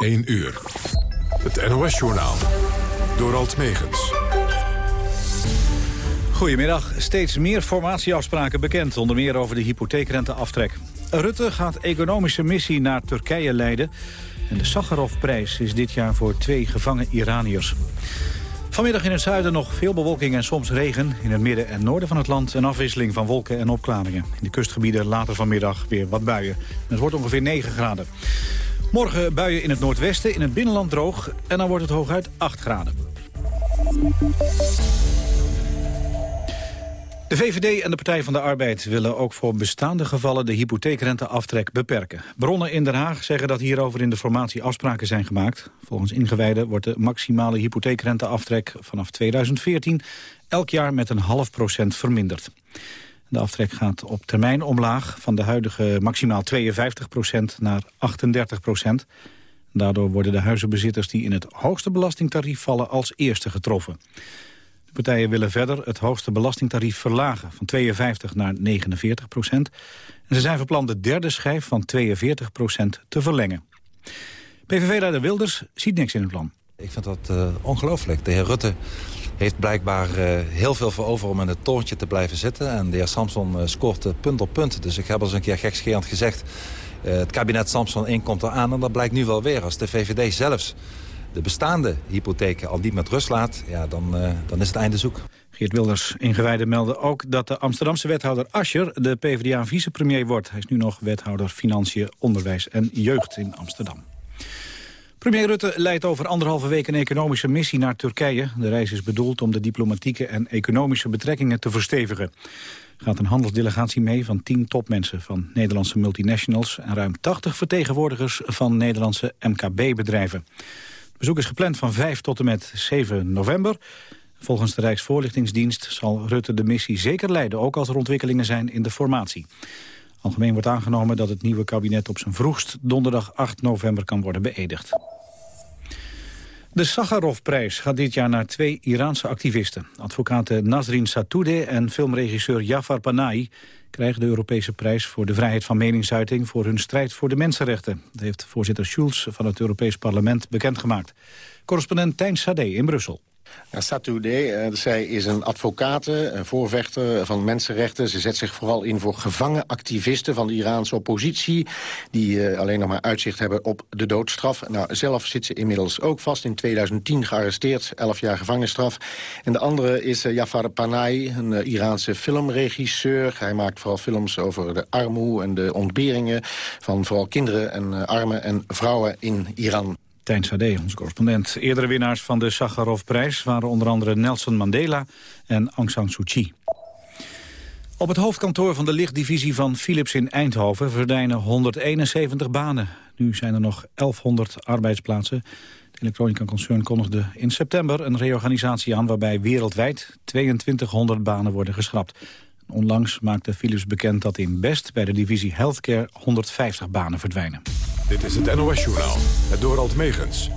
1 uur. Het NOS-journaal. Door Alt Megens. Goedemiddag. Steeds meer formatieafspraken bekend. Onder meer over de hypotheekrenteaftrek. Rutte gaat economische missie naar Turkije leiden. En de Sakharovprijs is dit jaar voor twee gevangen Iraniërs. Vanmiddag in het zuiden nog veel bewolking en soms regen. In het midden en noorden van het land een afwisseling van wolken en opklaringen. In de kustgebieden later vanmiddag weer wat buien. het wordt ongeveer 9 graden. Morgen buien in het noordwesten, in het binnenland droog. En dan wordt het hooguit 8 graden. De VVD en de Partij van de Arbeid willen ook voor bestaande gevallen de hypotheekrenteaftrek beperken. Bronnen in Den Haag zeggen dat hierover in de formatie afspraken zijn gemaakt. Volgens ingewijden wordt de maximale hypotheekrenteaftrek vanaf 2014 elk jaar met een half procent verminderd. De aftrek gaat op termijn omlaag van de huidige maximaal 52 procent naar 38 procent. Daardoor worden de huizenbezitters die in het hoogste belastingtarief vallen als eerste getroffen. De partijen willen verder het hoogste belastingtarief verlagen van 52 naar 49 procent. En ze zijn van plan de derde schijf van 42 procent te verlengen. PVV-leider Wilders ziet niks in het plan. Ik vind dat uh, ongelooflijk. De heer Rutte heeft blijkbaar uh, heel veel voor over om in het torentje te blijven zitten. En de heer Samson uh, scoort punt op punt. Dus ik heb al eens een keer gekscherend gezegd... het kabinet Samson 1 komt eraan en dat blijkt nu wel weer. Als de VVD zelfs de bestaande hypotheken al niet met rust laat... Ja, dan, dan is het einde zoek. Geert Wilders ingewijden melden ook dat de Amsterdamse wethouder Ascher... de PvdA-vicepremier wordt. Hij is nu nog wethouder Financiën, Onderwijs en Jeugd in Amsterdam. Premier Rutte leidt over anderhalve week een economische missie naar Turkije. De reis is bedoeld om de diplomatieke en economische betrekkingen te verstevigen. Er gaat een handelsdelegatie mee van tien topmensen van Nederlandse multinationals... en ruim 80 vertegenwoordigers van Nederlandse MKB-bedrijven bezoek is gepland van 5 tot en met 7 november. Volgens de Rijksvoorlichtingsdienst zal Rutte de missie zeker leiden... ook als er ontwikkelingen zijn in de formatie. Algemeen wordt aangenomen dat het nieuwe kabinet op zijn vroegst... donderdag 8 november kan worden beëdigd. De Sakharovprijs gaat dit jaar naar twee Iraanse activisten. Advocaten Nasrin Sotoudeh en filmregisseur Jafar Panahi krijgen de Europese prijs voor de vrijheid van meningsuiting voor hun strijd voor de mensenrechten. Dat heeft voorzitter Schulz van het Europees Parlement bekendgemaakt. Correspondent Tijn Sade in Brussel. Satoudeh, zij is een advocaat, een voorvechter van mensenrechten. Ze zet zich vooral in voor gevangen activisten van de Iraanse oppositie... die uh, alleen nog maar uitzicht hebben op de doodstraf. Nou, zelf zit ze inmiddels ook vast, in 2010 gearresteerd, 11 jaar gevangenisstraf. En de andere is uh, Jafar Panahi, een Iraanse filmregisseur. Hij maakt vooral films over de armoede en de ontberingen... van vooral kinderen en armen en vrouwen in Iran. Tijn Sade, onze correspondent. Eerdere winnaars van de Sakharov-prijs waren onder andere Nelson Mandela en Aung San Suu Kyi. Op het hoofdkantoor van de lichtdivisie van Philips in Eindhoven verdwijnen 171 banen. Nu zijn er nog 1100 arbeidsplaatsen. Het elektronica-concern kondigde in september een reorganisatie aan... waarbij wereldwijd 2200 banen worden geschrapt. Onlangs maakte Philips bekend dat in Best bij de divisie Healthcare 150 banen verdwijnen. Dit is het NOS-journaal, het Dorald Megens.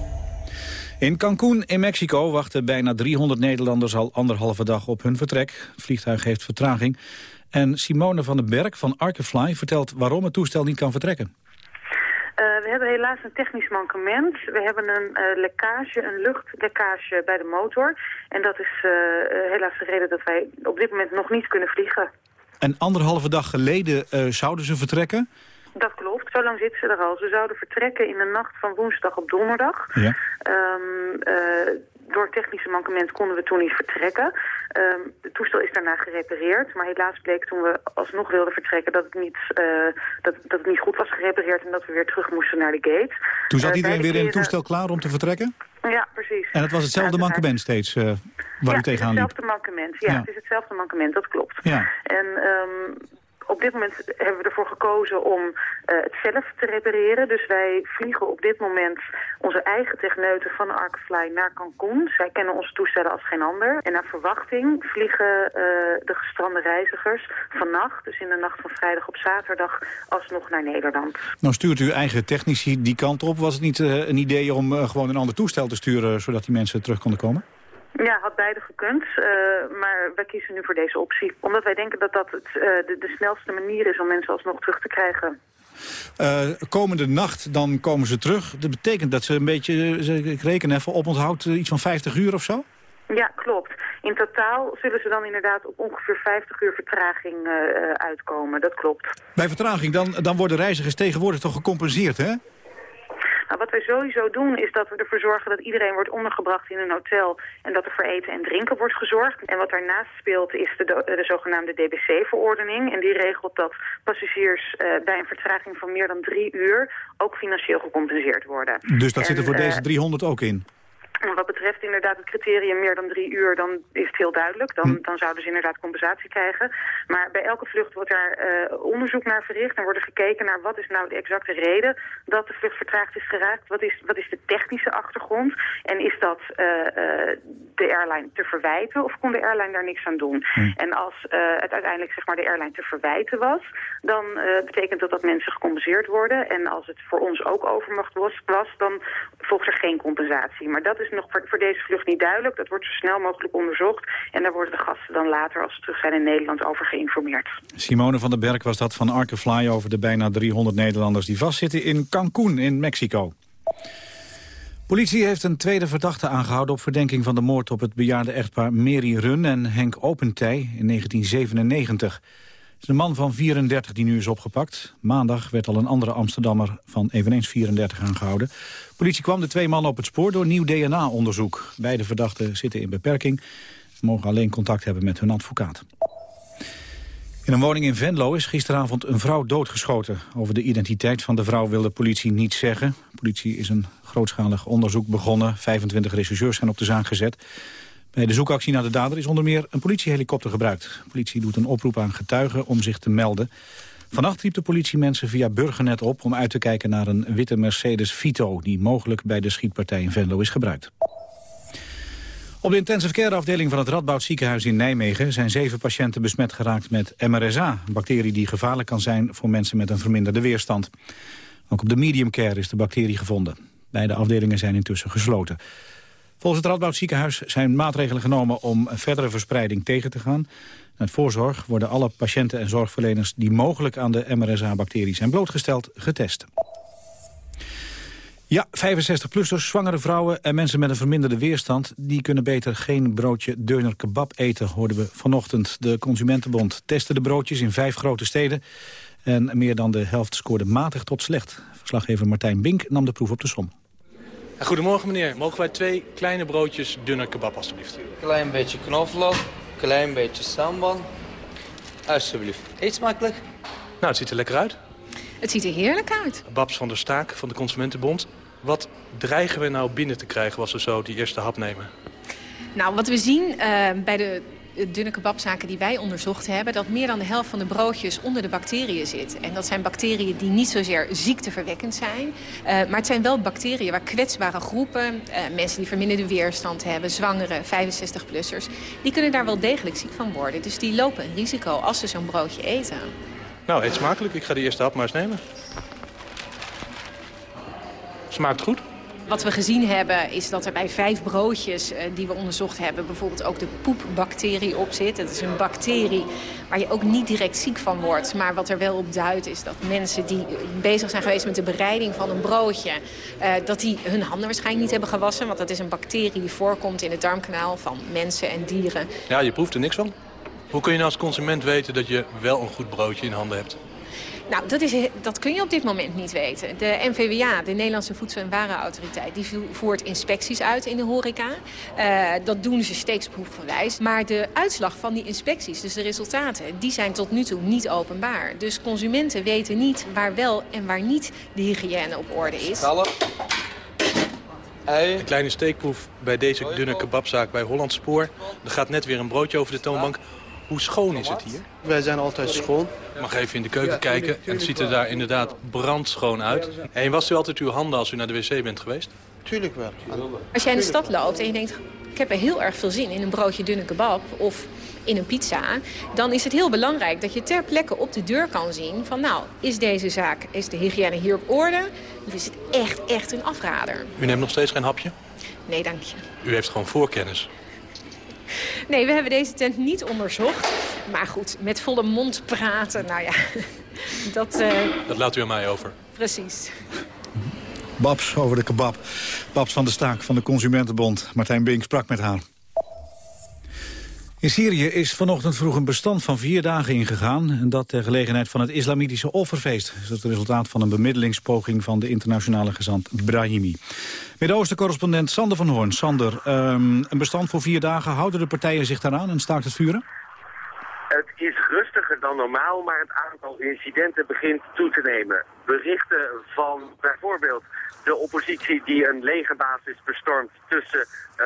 In Cancún in Mexico wachten bijna 300 Nederlanders al anderhalve dag op hun vertrek. Het vliegtuig heeft vertraging. En Simone van den Berg van Arkefly vertelt waarom het toestel niet kan vertrekken. We hebben helaas een technisch mankement. We hebben een uh, lekkage, een luchtlekkage bij de motor. En dat is uh, helaas de reden dat wij op dit moment nog niet kunnen vliegen. En anderhalve dag geleden zouden ze vertrekken? Dat klopt, zo lang zitten ze er al. Ze zouden vertrekken in de nacht van woensdag op donderdag. Ja. Um, door technische mankement konden we toen niet vertrekken. Um, het toestel is daarna gerepareerd, maar helaas bleek toen we alsnog wilden vertrekken dat het niet, uh, dat, dat het niet goed was gerepareerd en dat we weer terug moesten naar de gate. Toen zat uh, iedereen weer in het toestel klaar om te vertrekken? Ja, precies. En het was hetzelfde ja, mankement steeds uh, waar ja, u tegenaan liep? Hetzelfde mankement. Ja, ja, het is hetzelfde mankement, dat klopt. Ja. En um, op dit moment hebben we ervoor gekozen om uh, het zelf te repareren. Dus wij vliegen op dit moment onze eigen techneuten van Arkfly naar Cancun. Zij kennen onze toestellen als geen ander. En naar verwachting vliegen uh, de gestrande reizigers vannacht, dus in de nacht van vrijdag op zaterdag, alsnog naar Nederland. Nou stuurt u eigen technici die kant op. Was het niet uh, een idee om gewoon een ander toestel te sturen, zodat die mensen terug konden komen? Ja, had beide gekund, uh, maar wij kiezen nu voor deze optie. Omdat wij denken dat dat het, uh, de, de, snelste manier is om mensen alsnog terug te krijgen. Uh, komende nacht dan komen ze terug. Dat betekent dat ze een beetje, ik reken even, op onthoudt iets van 50 uur of zo? Ja, klopt. In totaal zullen ze dan inderdaad op ongeveer 50 uur vertraging uitkomen. Dat klopt. Bij vertraging, dan, dan worden reizigers tegenwoordig toch gecompenseerd, hè? Nou, wat wij sowieso doen is dat we ervoor zorgen dat iedereen wordt ondergebracht in een hotel en dat er voor eten en drinken wordt gezorgd. En wat daarnaast speelt is de, de zogenaamde DBC-verordening. En die regelt dat passagiers uh, bij een vertraging van meer dan drie uur ook financieel gecompenseerd worden. Dus dat zit er voor deze 300 ook in? Wat betreft inderdaad het criterium meer dan drie uur, dan is het heel duidelijk. Dan, hm. dan zouden ze inderdaad compensatie krijgen. Maar bij elke vlucht wordt daar uh, onderzoek naar verricht. En wordt er gekeken naar wat is nou de exacte reden dat de vlucht vertraagd is geraakt. Wat is, wat is de technische achtergrond? En is dat uh, uh, de airline te verwijten of kon de airline daar niks aan doen? Hm. En als het uiteindelijk zeg maar, de airline te verwijten was, dan betekent dat dat mensen gecompenseerd worden. En als het voor ons ook overmacht was, was dan volgt er geen compensatie. Maar dat is nog voor, voor, deze vlucht niet duidelijk. Dat wordt zo snel mogelijk onderzocht. En daar worden de gasten dan later, als ze terug zijn in Nederland, over geïnformeerd. Simone van den Berg was dat van Arkefly over de bijna 300 Nederlanders die vastzitten in Cancún in Mexico. Politie heeft een tweede verdachte aangehouden op verdenking van de moord op het bejaarde echtpaar Mary Run en Henk Opentij in 1997 een man van 34 die nu is opgepakt. Maandag werd al een andere Amsterdammer van eveneens 34 aangehouden. Politie kwam de twee mannen op het spoor door nieuw DNA-onderzoek. Beide verdachten zitten in beperking. Ze mogen alleen contact hebben met hun advocaat. In een woning in Venlo is gisteravond een vrouw doodgeschoten. Over de identiteit van de vrouw wil de politie niets zeggen. De politie is een grootschalig onderzoek begonnen. 25 rechercheurs zijn op de zaak gezet. Bij de zoekactie naar de dader is onder meer een politiehelikopter gebruikt. De politie doet een oproep aan getuigen om zich te melden. Vannacht riep de politie mensen via Burgernet op om uit te kijken naar een witte Mercedes Vito... die mogelijk bij de schietpartij in Venlo is gebruikt. Op de intensive care afdeling van het Radboud ziekenhuis in Nijmegen... zijn zeven patiënten besmet geraakt met MRSA, een bacterie die gevaarlijk kan zijn voor mensen met een verminderde weerstand. Ook op de medium care is de bacterie gevonden. Beide afdelingen zijn intussen gesloten. Volgens het Radboud ziekenhuis zijn maatregelen genomen om verdere verspreiding tegen te gaan. Uit voorzorg worden alle patiënten en zorgverleners die mogelijk aan de MRSA-bacterie zijn blootgesteld getest. Ja, 65-plussers, zwangere vrouwen en mensen met een verminderde weerstand... die kunnen beter geen broodje deuner kebab eten, hoorden we vanochtend. De Consumentenbond testte de broodjes in vijf grote steden... en meer dan de helft scoorde matig tot slecht. Verslaggever Martijn Bink nam de proef op de som. Goedemorgen meneer, mogen wij twee kleine broodjes dunner kebab alstublieft? Klein beetje knoflook, klein beetje sambal. Alsjeblieft. Eet smakelijk. Nou, het ziet er lekker uit. Het ziet er heerlijk uit. Babs van der Staak van de Consumentenbond. Wat dreigen we nou binnen te krijgen als we zo die eerste hap nemen? Nou, wat we zien uh, bij de dunne kebabzaken die wij onderzocht hebben... dat meer dan de helft van de broodjes onder de bacteriën zit. En dat zijn bacteriën die niet zozeer ziekteverwekkend zijn. Uh, maar het zijn wel bacteriën waar kwetsbare groepen... Uh, mensen die verminderde weerstand hebben, zwangere, 65-plussers... die kunnen daar wel degelijk ziek van worden. Dus die lopen een risico als ze zo'n broodje eten. Nou, eet smakelijk. Ik ga de eerste hap maar eens nemen. Smaakt goed. Wat we gezien hebben is dat er bij vijf broodjes uh, die we onderzocht hebben... bijvoorbeeld ook de poepbacterie op zit. Dat is een bacterie waar je ook niet direct ziek van wordt. Maar wat er wel op duidt is dat mensen die bezig zijn geweest met de bereiding van een broodje... Uh, dat die hun handen waarschijnlijk niet hebben gewassen. Want dat is een bacterie die voorkomt in het darmkanaal van mensen en dieren. Ja, je proeft er niks van. Hoe kun je nou als consument weten dat je wel een goed broodje in handen hebt? Nou, dat, is, dat kun je op dit moment niet weten. De NVWA, de Nederlandse Voedsel- en Warenautoriteit... die voert inspecties uit in de horeca. Uh, dat doen ze steeds proefgewijs. Maar de uitslag van die inspecties, dus de resultaten... die zijn tot nu toe niet openbaar. Dus consumenten weten niet waar wel en waar niet de hygiëne op orde is. Een kleine steekproef bij deze dunne kebabzaak bij Holland Spoor. Er gaat net weer een broodje over de toonbank. Hoe schoon is het hier? Wij zijn altijd schoon. Ik mag even in de keuken kijken. En het ziet er daar inderdaad brandschoon uit. En wast u altijd uw handen als u naar de wc bent geweest? Tuurlijk wel. Als jij in de stad loopt en je denkt... ik heb er heel erg veel zin in een broodje dunne kebab... of in een pizza, dan is het heel belangrijk dat je ter plekke op de deur kan zien... van nou, is deze zaak, is de hygiëne hier op orde... of is het echt, echt een afrader? U neemt nog steeds geen hapje? Nee, dank je. U heeft gewoon voorkennis. Nee, we hebben deze tent niet onderzocht. Maar goed, met volle mond praten, nou ja. Dat, uh... dat laat u aan mij over. Precies. Babs over de kebab. Babs van de Staak van de Consumentenbond. Martijn Bink sprak met haar. In Syrië is vanochtend vroeg een bestand van vier dagen ingegaan... en dat ter gelegenheid van het islamitische offerfeest. Is het resultaat van een bemiddelingspoging van de internationale gezant Brahimi. Midden-Oosten-correspondent Sander van Hoorn. Sander, um, een bestand voor vier dagen. Houden de partijen zich daaraan en staakt het vuren? Het is rustiger dan normaal, maar het aantal incidenten begint toe te nemen. Berichten van bijvoorbeeld de oppositie die een legerbasis bestormt tussen uh,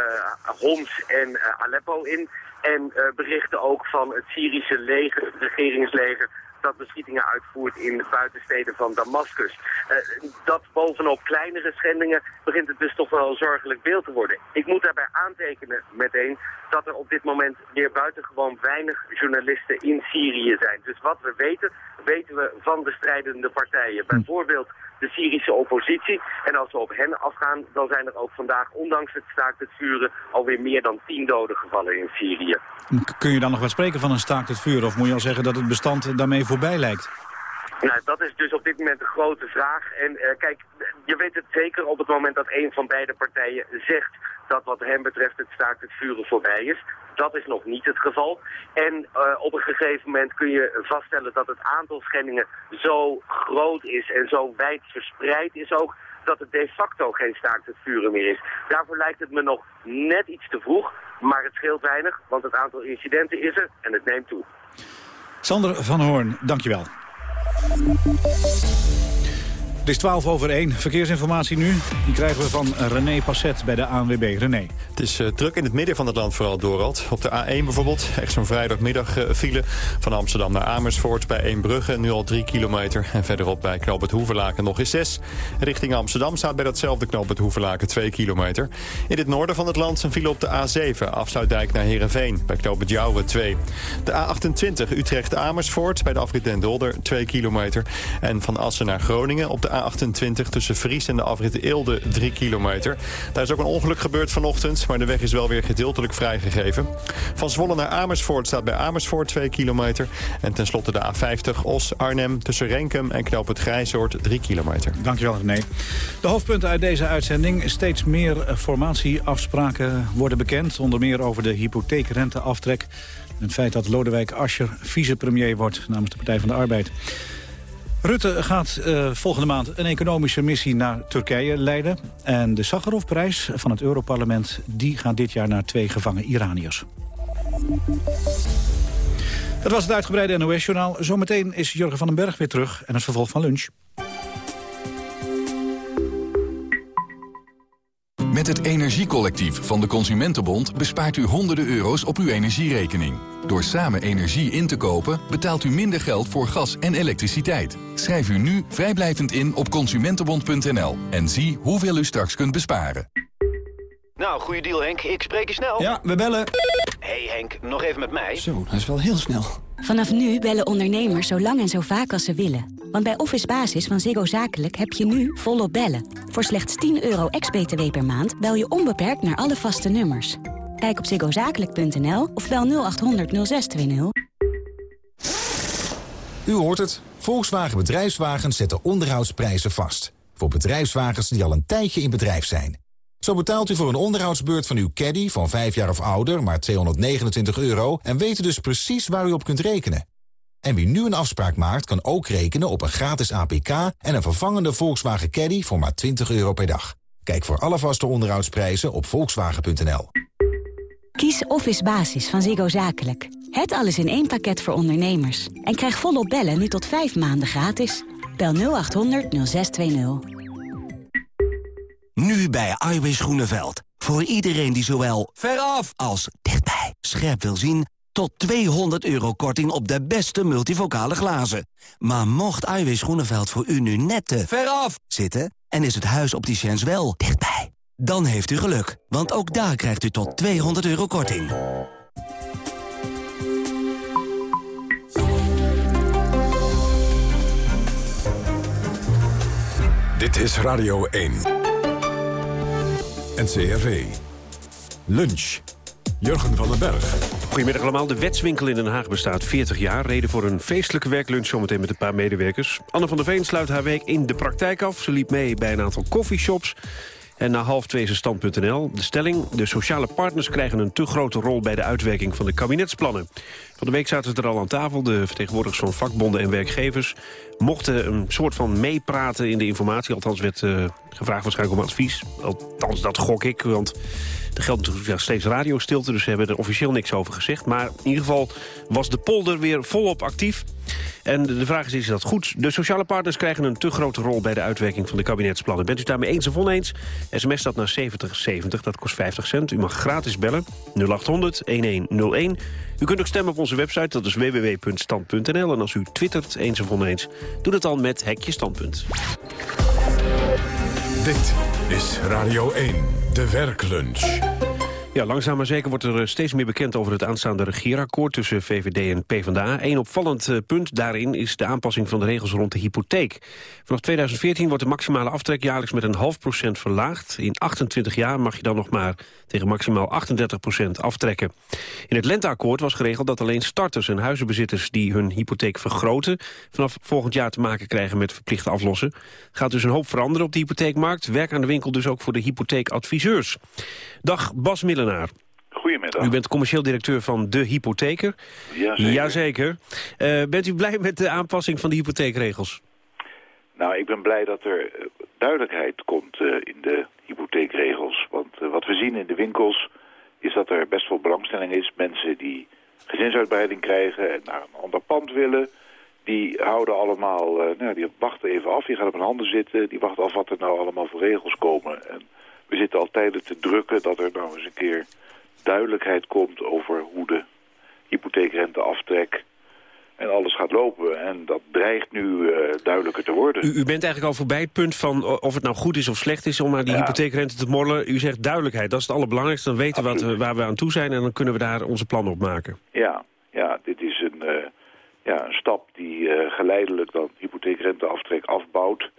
Homs en uh, Aleppo in en uh, berichten ook van het Syrische leger, het regeringsleger, dat beschietingen uitvoert in de buitensteden van Damascus. Uh, dat bovenop kleinere schendingen begint het dus toch wel een zorgelijk beeld te worden. Ik moet daarbij aantekenen meteen dat er op dit moment weer buitengewoon weinig journalisten in Syrië zijn. Dus wat we weten, weten we van de strijdende partijen. Hm. Bijvoorbeeld de Syrische oppositie. En als we op hen afgaan, dan zijn er ook vandaag, ondanks het staakt het vuren, alweer meer dan tien doden gevallen in Syrië. Kun je dan nog wat spreken van een staakt het vuren? Of moet je al zeggen dat het bestand daarmee voorbij lijkt? Nou, dat is dus op dit moment de grote vraag. En uh, kijk, je weet het zeker op het moment dat een van beide partijen zegt dat wat hem betreft het staakt het vuren voorbij is. Dat is nog niet het geval. En uh, op een gegeven moment kun je vaststellen dat het aantal schendingen zo groot is en zo wijd verspreid is ook dat het de facto geen staakt het vuren meer is. Daarvoor lijkt het me nog net iets te vroeg, maar het scheelt weinig, want het aantal incidenten is er en het neemt toe. Sander van Hoorn, dankjewel. Música Het is 12 over 1. Verkeersinformatie nu. Die krijgen we van René Passet bij de ANWB. René. Het is uh, druk in het midden van het land vooral, Dorald. Op de A1 bijvoorbeeld. Echt zo'n vrijdagmiddag uh, file. Van Amsterdam naar Amersfoort bij Eembrugge. Nu al 3 kilometer. En verderop bij Knoopert Hoeverlaken nog eens 6. Richting Amsterdam staat bij datzelfde Knoopert Hoeverlaken 2 kilometer. In het noorden van het land zijn file op de A7. Afsluitdijk naar Heerenveen. Bij Knoopert Jouwen 2. De A28 Utrecht-Amersfoort. Bij de afrit Den Dolder 2 kilometer. En van Assen naar Groningen op de A28 tussen Vries en de afrit Eelde 3 kilometer. Daar is ook een ongeluk gebeurd vanochtend, maar de weg is wel weer gedeeltelijk vrijgegeven. Van Zwolle naar Amersfoort staat bij Amersfoort 2 kilometer. En tenslotte de A50 Os-Arnhem tussen Renkum en Knoop het Grijzoord 3 kilometer. Dankjewel René. De hoofdpunten uit deze uitzending. Steeds meer formatieafspraken worden bekend. Onder meer over de hypotheekrenteaftrek. En het feit dat Lodewijk Asscher vicepremier wordt namens de Partij van de Arbeid. Rutte gaat uh, volgende maand een economische missie naar Turkije leiden. En de Sakharovprijs van het Europarlement die gaat dit jaar naar twee gevangen Iraniërs. Dat was het uitgebreide NOS-journaal. Zometeen is Jurgen van den Berg weer terug en het vervolg van lunch. Met het Energiecollectief van de Consumentenbond bespaart u honderden euro's op uw energierekening. Door samen energie in te kopen betaalt u minder geld voor gas en elektriciteit. Schrijf u nu vrijblijvend in op consumentenbond.nl en zie hoeveel u straks kunt besparen. Nou, goede deal Henk. Ik spreek je snel. Ja, we bellen. hey Henk, nog even met mij. Zo, dat is wel heel snel. Vanaf nu bellen ondernemers zo lang en zo vaak als ze willen. Want bij Office Basis van Ziggo Zakelijk heb je nu volop bellen. Voor slechts 10 euro ex-BTW per maand bel je onbeperkt naar alle vaste nummers. Kijk op ziggozakelijk.nl of bel 0800 0620. U hoort het. Volkswagen Bedrijfswagens zetten onderhoudsprijzen vast. Voor bedrijfswagens die al een tijdje in bedrijf zijn. Zo betaalt u voor een onderhoudsbeurt van uw caddy van 5 jaar of ouder maar 229 euro... en weet u dus precies waar u op kunt rekenen. En wie nu een afspraak maakt, kan ook rekenen op een gratis APK... en een vervangende Volkswagen Caddy voor maar 20 euro per dag. Kijk voor alle vaste onderhoudsprijzen op volkswagen.nl. Kies Office Basis van Ziggo Zakelijk. Het alles in één pakket voor ondernemers. En krijg volop bellen nu tot 5 maanden gratis. Bel 0800 0620. Nu bij Iwis Groeneveld. Voor iedereen die zowel veraf als dichtbij scherp wil zien... tot 200 euro korting op de beste multivocale glazen. Maar mocht Iwis Groeneveld voor u nu net te veraf zitten... en is het huis op die wel dichtbij... dan heeft u geluk, want ook daar krijgt u tot 200 euro korting. Dit is Radio 1. NCRV. Lunch. Jurgen van den Berg. Goedemiddag allemaal. De wetswinkel in Den Haag bestaat 40 jaar. Reden voor een feestelijke werklunch zometeen met een paar medewerkers. Anne van der Veen sluit haar week in de praktijk af. Ze liep mee bij een aantal coffeeshops. En na half twee is stand.nl. De stelling, de sociale partners krijgen een te grote rol... bij de uitwerking van de kabinetsplannen. Van de week zaten ze er al aan tafel. De vertegenwoordigers van vakbonden en werkgevers... mochten een soort van meepraten in de informatie. Althans werd uh, gevraagd waarschijnlijk om advies. Althans, dat gok ik, want er geldt natuurlijk steeds radiostilte... dus ze hebben er officieel niks over gezegd. Maar in ieder geval was de polder weer volop actief. En de vraag is, is dat goed? De sociale partners krijgen een te grote rol... bij de uitwerking van de kabinetsplannen. Bent u daarmee eens of oneens? SMS staat naar 7070, dat kost 50 cent. U mag gratis bellen, 0800-1101. U kunt ook stemmen op onze website, dat is www.stand.nl. En als u twittert eens of oneens, doe dat dan met Hekje Standpunt. Dit is Radio 1, de werklunch. Ja, langzaam maar zeker wordt er eh, steeds meer bekend over het aanstaande regeerakkoord tussen VVD en PvdA. Een opvallend eh, punt daarin is de aanpassing van de regels rond de hypotheek. Vanaf 2014 wordt de maximale aftrek jaarlijks met een half procent verlaagd. In 28 jaar mag je dan nog maar tegen maximaal 38 procent aftrekken. In het lenteakkoord was geregeld dat alleen starters en huizenbezitters die hun hypotheek vergroten vanaf volgend jaar te maken krijgen met verplichte aflossen. Gaat dus een hoop veranderen op de hypotheekmarkt. Werk aan de winkel dus ook voor de hypotheekadviseurs. Dag Bas Goedemiddag. U bent commercieel directeur van De Hypotheker. Jazeker. Jazeker. Uh, bent u blij met de aanpassing van de hypotheekregels? Nou, ik ben blij dat er eh, duidelijkheid komt uh, in de hypotheekregels. Want uh, wat we zien in de winkels is dat er best wel belangstelling is. Mensen die gezinsuitbreiding krijgen en naar een ander pand willen... die houden allemaal, nou, die wachten even af, die gaan op hun handen zitten... die wachten af wat er nou allemaal voor regels komen... En we zitten al tijden te drukken dat er nou eens een keer duidelijkheid komt over hoe de hypotheekrente aftrek en alles gaat lopen. En dat dreigt nu uh, duidelijker te worden. U, u, bent eigenlijk al voorbij het punt van of het nou goed is of slecht is om naar die ja. hypotheekrente te morrelen. U zegt duidelijkheid, dat is het allerbelangrijkste. Dan weten we wat, waar we aan toe zijn en dan kunnen we daar onze plannen op maken. Ja, ja dit is een, uh, ja, een stap die uh, geleidelijk dan hypotheekrenteaftrek afbouwt.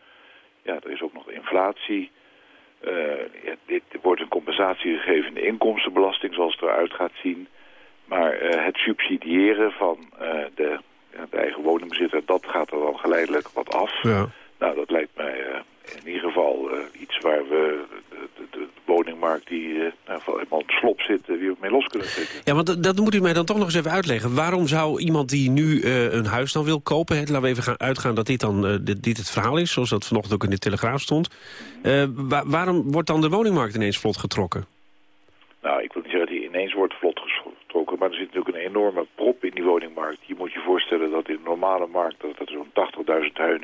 Ja, er is ook nog inflatie. Uh, ja, dit wordt een compensatie gegeven in de inkomstenbelasting zoals het eruit gaat zien. Maar uh, het subsidiëren van uh, de, de, eigen woningbezitter, dat gaat er dan geleidelijk wat af. Ja. Nou, dat lijkt mij in ieder geval iets waar we de, de woningmarkt die uh, helemaal op slop zit, weer mee los kunnen trekken. Ja, want dat, dat moet u mij dan toch nog eens even uitleggen. Waarom zou iemand die nu een huis dan wil kopen, hè, laten we even gaan uitgaan dat dit dan dit, dit het verhaal is, zoals dat vanochtend ook in de Telegraaf stond. Wa waarom wordt dan de woningmarkt ineens vlot getrokken? Nou, ik wil niet zeggen dat die ineens wordt vlot getrokken, maar er zit natuurlijk een enorme prop in die woningmarkt. Je moet je voorstellen dat in de normale markt dat er zo'n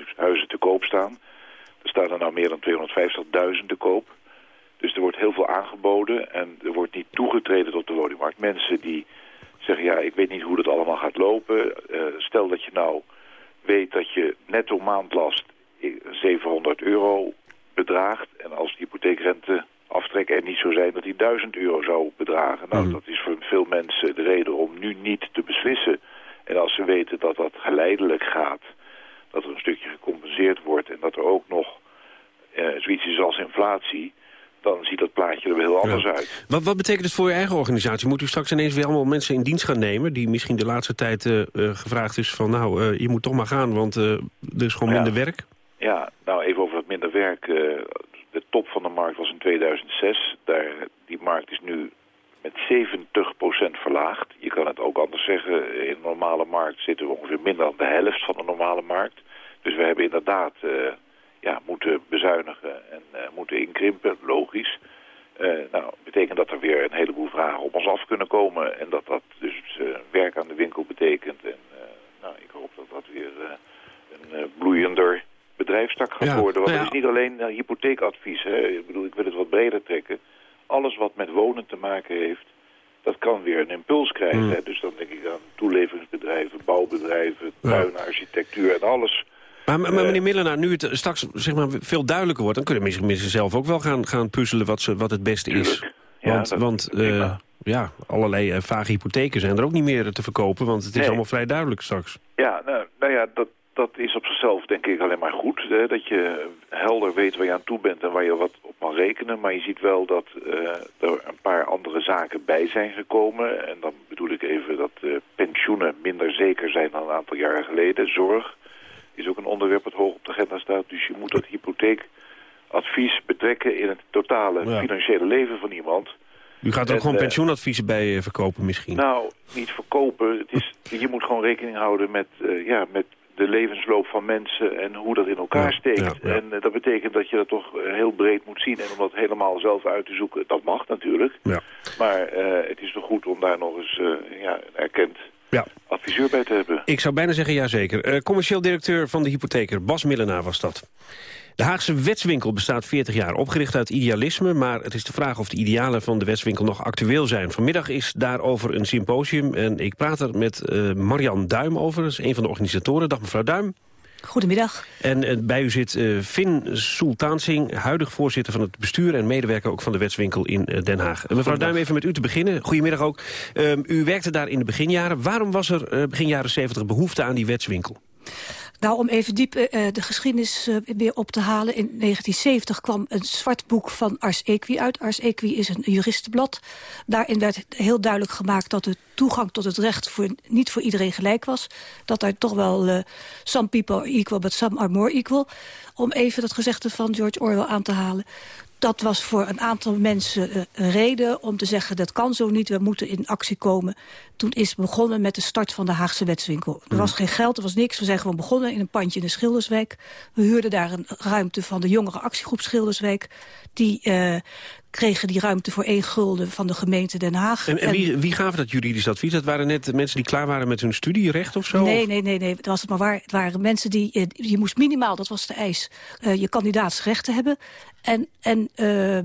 80.000 huizen te koop staan. Er staan er nou meer dan 250.000 te koop. Dus er wordt heel veel aangeboden en er wordt niet toegetreden tot de woningmarkt. Mensen die zeggen, ja, ik weet niet hoe dat allemaal gaat lopen. Uh, stel dat je nou weet dat je netto maandlast 700 euro bedraagt. En als de hypotheekrente aftrekken en niet zo zijn dat die 1000 euro zou bedragen. Nou, mm. dat is voor veel mensen de reden om nu niet te beslissen. En als ze weten dat dat geleidelijk gaat, dat er een stukje gecompenseerd wordt... en dat er ook nog uh, zoiets is als inflatie dan ziet dat plaatje er weer heel anders ja. uit. Wat, wat, betekent het voor je eigen organisatie? Moet u straks ineens weer allemaal mensen in dienst gaan nemen... die misschien de laatste tijd uh, uh, gevraagd is van... nou, uh, je moet toch maar gaan, want er is gewoon ja. minder werk? Ja, nou even over het minder werk. de top van de markt was in 2006. Daar, die markt is nu met 70% verlaagd. Je kan het ook anders zeggen. In een normale markt zitten we ongeveer minder dan de helft van de normale markt. Dus we hebben inderdaad ja, moeten bezuinigen en moeten inkrimpen, logisch. Uh, nou, betekent dat er weer een heleboel vragen op ons af kunnen komen. En dat dat dus uh, werk aan de winkel betekent. En nou, ik hoop dat dat weer een bloeiender bedrijfstak gaat Ja, worden. Want nou ja. het is niet alleen hypotheekadvies. Hè. Ik bedoel, ik wil het wat breder trekken. Alles wat met wonen te maken heeft, dat kan weer een impuls krijgen. Hmm. Hè. Dus dan denk ik aan toeleveringsbedrijven, bouwbedrijven, Ja. tuinarchitectuur en alles. Maar, maar meneer Millenaar, nu het straks zeg maar, veel duidelijker wordt... dan kunnen mensen zelf ook wel gaan, gaan puzzelen wat, ze, wat het beste is. Ja, Want, want eh, ja, allerlei eh, vage hypotheken zijn er ook niet meer te verkopen... want het is Nee. allemaal vrij duidelijk straks. Ja, nou, nou ja, dat, dat is op zichzelf zichzelf denk ik alleen maar goed. Hè, dat je helder weet waar je aan toe bent en waar je wat op mag rekenen. Maar je ziet wel dat uh, er een paar andere zaken bij zijn gekomen. En dan bedoel ik even dat uh, pensioenen minder zeker zijn dan een aantal jaren geleden. Zorg is ook een onderwerp dat hoog op de agenda staat. Dus je moet dat hypotheekadvies betrekken in het totale financiële leven van iemand... U gaat er ook gewoon pensioenadviezen bij verkopen misschien? Nou, niet verkopen. Het is, je moet gewoon rekening houden met, uh, ja, met de levensloop van mensen en hoe dat in elkaar steekt. En uh, dat betekent dat je dat toch heel breed moet zien. En om dat helemaal zelf uit te zoeken, dat mag natuurlijk. Maar het is toch goed om daar nog eens ja, een erkend adviseur bij te hebben. Ik zou bijna zeggen ja zeker. commercieel directeur van de hypotheker, Bas Millenaar was dat. De Haagse Wetswinkel bestaat 40 jaar, opgericht uit idealisme... maar het is de vraag of de idealen van de Wetswinkel nog actueel zijn. Vanmiddag is daarover een symposium en ik praat er met uh, Marian Duim over. Dat is een van de organisatoren. Dag mevrouw Duim. Goedemiddag. En uh, bij u zit uh, Finn Sultansing, huidig voorzitter van het bestuur... en medewerker ook van de Wetswinkel in uh, Den Haag. mevrouw Duim, even met u te beginnen. Goedemiddag ook. Ehm, u werkte daar in de beginjaren. Waarom was er begin jaren 70 behoefte aan die Wetswinkel? Nou, om even diep uh, de geschiedenis uh, weer op te halen. In 1970 kwam een zwart boek van Ars Equi uit. Ars Equi is een juristenblad. Daarin werd heel duidelijk gemaakt dat de toegang tot het recht voor, niet voor iedereen gelijk was. Dat er toch wel uh, some people are equal, but some are more equal. Om even dat gezegde van George Orwell aan te halen dat was voor een aantal mensen uh, een reden om te zeggen... dat kan zo niet, we moeten in actie komen. Toen is begonnen met de start van de Haagse wetswinkel. Er was geen geld, er was niks. We zijn gewoon begonnen in een pandje in de Schilderswijk. We huurden daar een ruimte van de jongere actiegroep Schilderswijk. Die uh, kregen die ruimte voor één gulden van de gemeente Den Haag. En, en wie, wie gaven dat juridisch advies? Dat waren net mensen die klaar waren met hun studierecht of zo? Nee, nee, nee, nee. Dat was het maar waar. Het waren mensen die... Eh, je moest minimaal, dat was de eis, uh, je kandidaatsrechten hebben. En, en uh,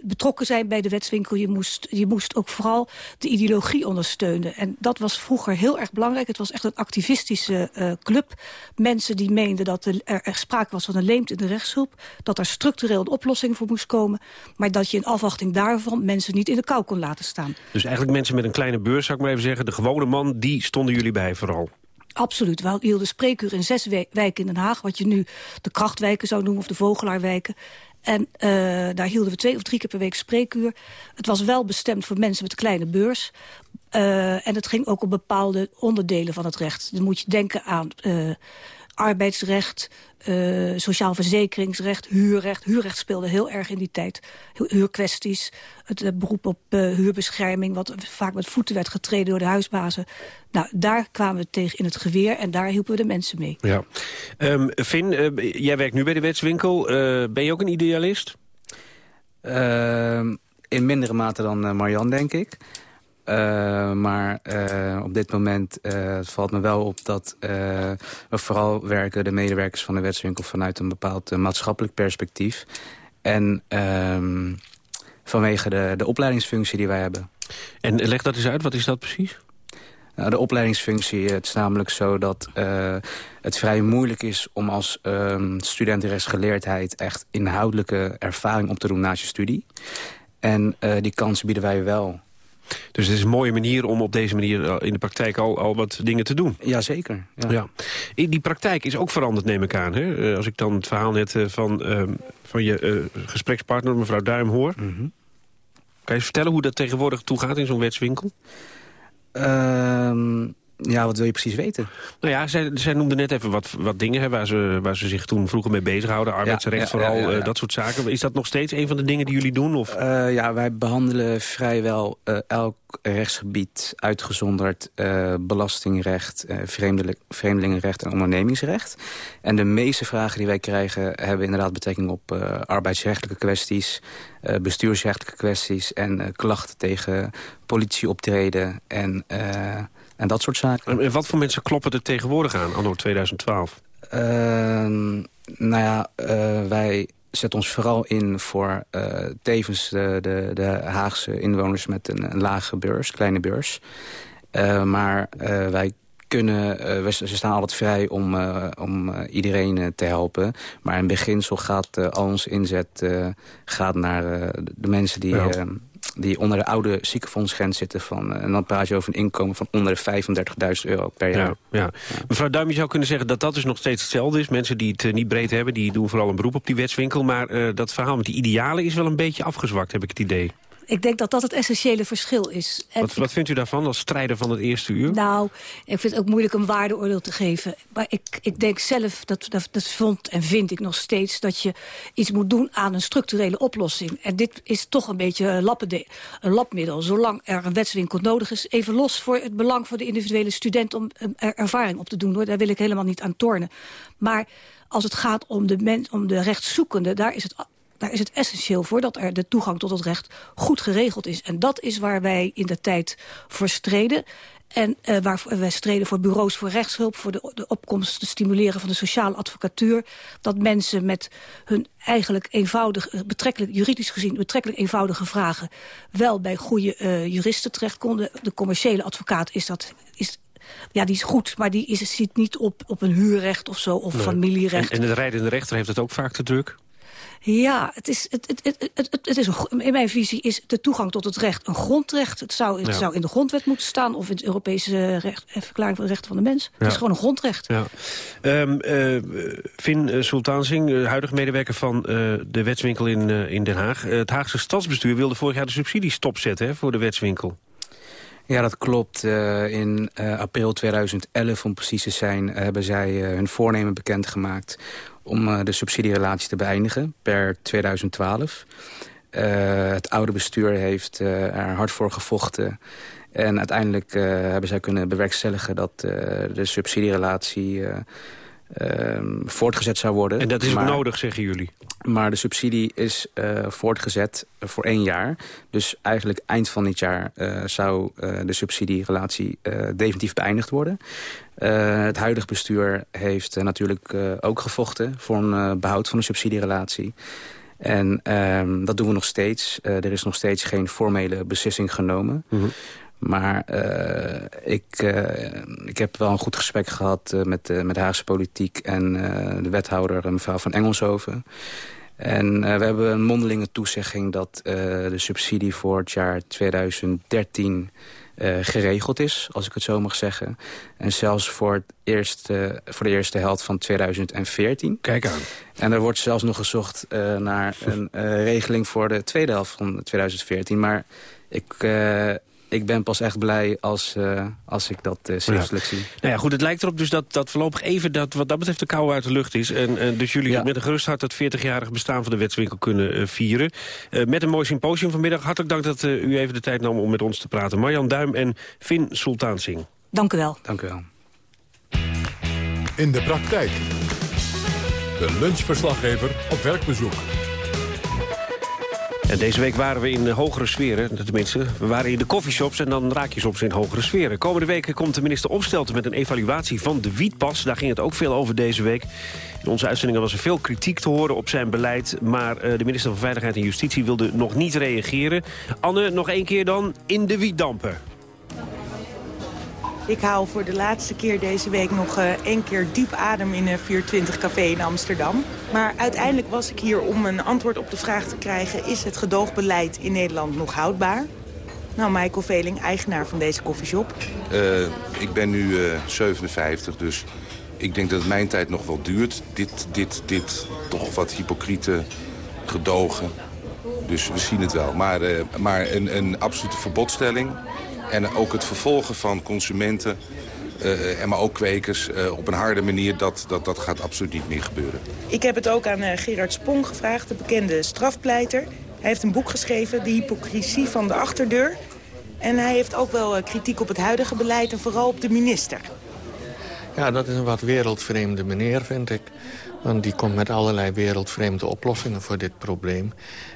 betrokken zijn bij de wetswinkel. Je moest, je moest ook vooral de ideologie ondersteunen. En dat was vroeger heel erg belangrijk. Het was echt een activistische uh, club. Mensen die meenden dat er, er sprake was van een leemte in de rechtshulp. Dat er structureel een oplossing voor moest komen. Maar dat je in afwachting daarvan mensen niet in de kou kon laten staan. Dus eigenlijk mensen met een kleine beurs, zou ik maar even zeggen... de gewone man, die stonden jullie bij vooral? Absoluut. We hielden spreekuur in zes wijken in Den Haag... wat je nu de krachtwijken zou noemen of de vogelaarwijken. En uh, daar hielden we twee of drie keer per week spreekuur. Het was wel bestemd voor mensen met een kleine beurs. Uh, en het ging ook om bepaalde onderdelen van het recht. Dan moet je denken aan uh, arbeidsrecht, uh, sociaal verzekeringsrecht, huurrecht. Huurrecht speelde heel erg in die tijd. Huurkwesties, het uh, beroep op uh, huurbescherming... wat vaak met voeten werd getreden door de huisbazen. Nou, daar kwamen we tegen in het geweer en daar hielpen we de mensen mee. Ja. Um, Finn, jij werkt nu bij de wetswinkel. ben je ook een idealist? Ehm, in mindere mate dan Marian, denk ik. Uh, maar uh, op dit moment uh, valt me wel op dat we vooral werken... de medewerkers van de wetswinkel vanuit een bepaald maatschappelijk perspectief. En ehm, vanwege de, de opleidingsfunctie die wij hebben. En leg dat eens uit, wat is dat precies? Nou, de opleidingsfunctie, het is namelijk zo dat het vrij moeilijk is... om als um, student rechtsgeleerdheid echt inhoudelijke ervaring op te doen naast je studie. En die kans bieden wij wel dus het is een mooie manier om op deze manier eh, in de praktijk al, al wat dingen te doen. Jazeker. Ja. ja. Die praktijk is ook veranderd, neem ik aan. Hè? Eh, als ik dan het verhaal net eh, van, uh, van je uh, gesprekspartner, mevrouw Duim, hoor. Mm -hmm. Kan je vertellen hoe dat tegenwoordig toegaat in zo'n wetswinkel? Uh, ja, wat wil je precies weten? Nou ja, zij, zij noemde net even wat, wat dingen hè, waar, ze, waar ze zich toen vroeger mee bezighouden. Arbeidsrecht vooral, ja, uh, dat soort zaken. Is dat nog steeds een van de dingen die jullie doen? Of? Uh, ja, wij behandelen vrijwel uh, elk rechtsgebied uitgezonderd belastingrecht, vreemdelingenrecht en ondernemingsrecht. En de meeste vragen die wij krijgen hebben inderdaad betrekking op arbeidsrechtelijke kwesties, bestuursrechtelijke kwesties en klachten tegen politieoptreden en en dat soort zaken. En wat voor mensen kloppen er tegenwoordig aan, anno 2012? Uh, nou ja, uh, wij zetten ons vooral in voor uh, tevens de, de, de, Haagse inwoners met een, een lage beurs, kleine beurs. Uh, maar wij kunnen, we, ze staan altijd vrij om, om iedereen te helpen. Maar in beginsel gaat al ons inzet gaat naar de mensen die... Ja die onder de oude ziekenfondsgrens zitten. Van, en dan praat je over een inkomen van onder de 35.000 euro per jaar. Ja. Mevrouw Duim, je zou kunnen zeggen dat dat dus nog steeds hetzelfde is. Mensen die het niet breed hebben, die doen vooral een beroep op die wetswinkel. Maar dat verhaal met die idealen is wel een beetje afgezwakt, heb ik het idee. Ik denk dat dat het essentiële verschil is. En wat, wat vindt u daarvan als strijder van het eerste uur? Nou, ik vind het ook moeilijk een waardeoordeel te geven. Maar ik, ik denk zelf, dat, dat, dat vond en vind ik nog steeds... dat je iets moet doen aan een structurele oplossing. En dit is toch een beetje een, lappende, een lapmiddel. Zolang er een wetswinkel nodig is. Even los voor het belang voor de individuele student... om er ervaring op te doen. Hoor. Daar wil ik helemaal niet aan tornen. Maar als het gaat om de, mens, om de rechtszoekende... daar is het daar is het essentieel voor dat er de toegang tot het recht goed geregeld is. En dat is waar wij in de tijd voor streden. En uh, waar wij streden voor bureaus voor rechtshulp... voor de, de opkomst, te stimuleren van de sociale advocatuur. Dat mensen met hun eigenlijk eenvoudig, eh, betrekkelijk, juridisch gezien... betrekkelijk eenvoudige vragen wel bij goede uh, juristen terecht konden. De commerciële advocaat is dat... Is, ja, die is goed, maar die is, zit niet op, op een huurrecht of zo, of familierecht. En, en de rijdende rechter heeft het ook vaak te druk? Ja, het is, het, het, het, het, het is een, in mijn visie is de toegang tot het recht een grondrecht. Het zou, het zou in de grondwet moeten staan of in het Europese recht, eh, verklaring van de rechten van de mens. Het is gewoon een grondrecht. Ja. Um, uh, Finn uh, Sultansing, huidige medewerker van uh, de wetswinkel in, in Den Haag. het Haagse stadsbestuur wilde vorig jaar de subsidies stopzetten hè, voor de wetswinkel. Ja, dat klopt. Uh, in uh, april 2011, om precies te zijn, hebben zij hun voornemen bekendgemaakt om de subsidierelatie te beëindigen per 2012. het oude bestuur heeft er hard voor gevochten. En uiteindelijk hebben zij kunnen bewerkstelligen dat de subsidierelatie voortgezet zou worden. En dat is maar, nodig, zeggen jullie? Maar de subsidie is uh, voortgezet voor één jaar. Dus eigenlijk eind van dit jaar uh, zou de subsidierelatie definitief beëindigd worden. het huidige bestuur heeft natuurlijk ook gevochten... voor een behoud van de subsidierelatie. En ehm, dat doen we nog steeds. er is nog steeds geen formele beslissing genomen. Mm -hmm. Maar uh, ik, uh, ik heb wel een goed gesprek gehad uh, met, met de Haagse politiek... en de wethouder, mevrouw van Engelshoven. En we hebben een mondelinge toezegging dat de subsidie voor het jaar 2013... geregeld is, als ik het zo mag zeggen. En zelfs voor, het eerste, voor de eerste helft van 2014. Kijk aan. En er wordt zelfs nog gezocht naar een regeling voor de tweede helft van 2014. Maar ik ik ben pas echt blij als, uh, als ik dat uh, schriftelijk zie. Nou ja, goed, het lijkt erop dus dat, dat voorlopig even dat, wat dat betreft de kou uit de lucht is. En, en dus jullie ja. met een gerust hart het 40-jarig bestaan van de wetswinkel kunnen uh, vieren. met een mooi symposium vanmiddag. Hartelijk dank dat u even de tijd nam om met ons te praten. Marjan Duim en Finn Sultansing. Dank u wel. Dank u wel. In de praktijk. De lunchverslaggever op werkbezoek. En deze week waren we in hogere sferen, tenminste, we waren in de coffeeshops en dan raak je soms in hogere sferen. Komende weken komt de minister Opstelten met een evaluatie van de wietpas. Daar ging het ook veel over deze week. In onze uitzendingen was er veel kritiek te horen op zijn beleid, maar uh, de minister van Veiligheid en Justitie wilde nog niet reageren. Anne, nog één keer dan in de wietdampen. Ik haal voor de laatste keer deze week nog uh, één keer diep adem in een 420 café in Amsterdam. Maar uiteindelijk was ik hier om een antwoord op de vraag te krijgen... is het gedoogbeleid in Nederland nog houdbaar? Nou, Michael Veling, eigenaar van deze koffieshop. Uh, ik ben nu uh, 57, dus ik denk dat mijn tijd nog wel duurt. Dit, dit, dit toch wat hypocriete gedogen. Dus we zien het wel. Maar, maar een, een absolute verbodstelling en ook het vervolgen van consumenten, uh, en maar ook kwekers, uh, op een harde manier, dat, dat, dat gaat absoluut niet meer gebeuren. Ik heb het ook aan uh, Gerard Spong gevraagd, de bekende strafpleiter. Hij heeft een boek geschreven, De hypocrisie van de achterdeur. En hij heeft ook wel kritiek op het huidige beleid en vooral op de minister. Ja, dat is een wat wereldvreemde meneer, vind ik. Want die komt met allerlei wereldvreemde oplossingen voor dit probleem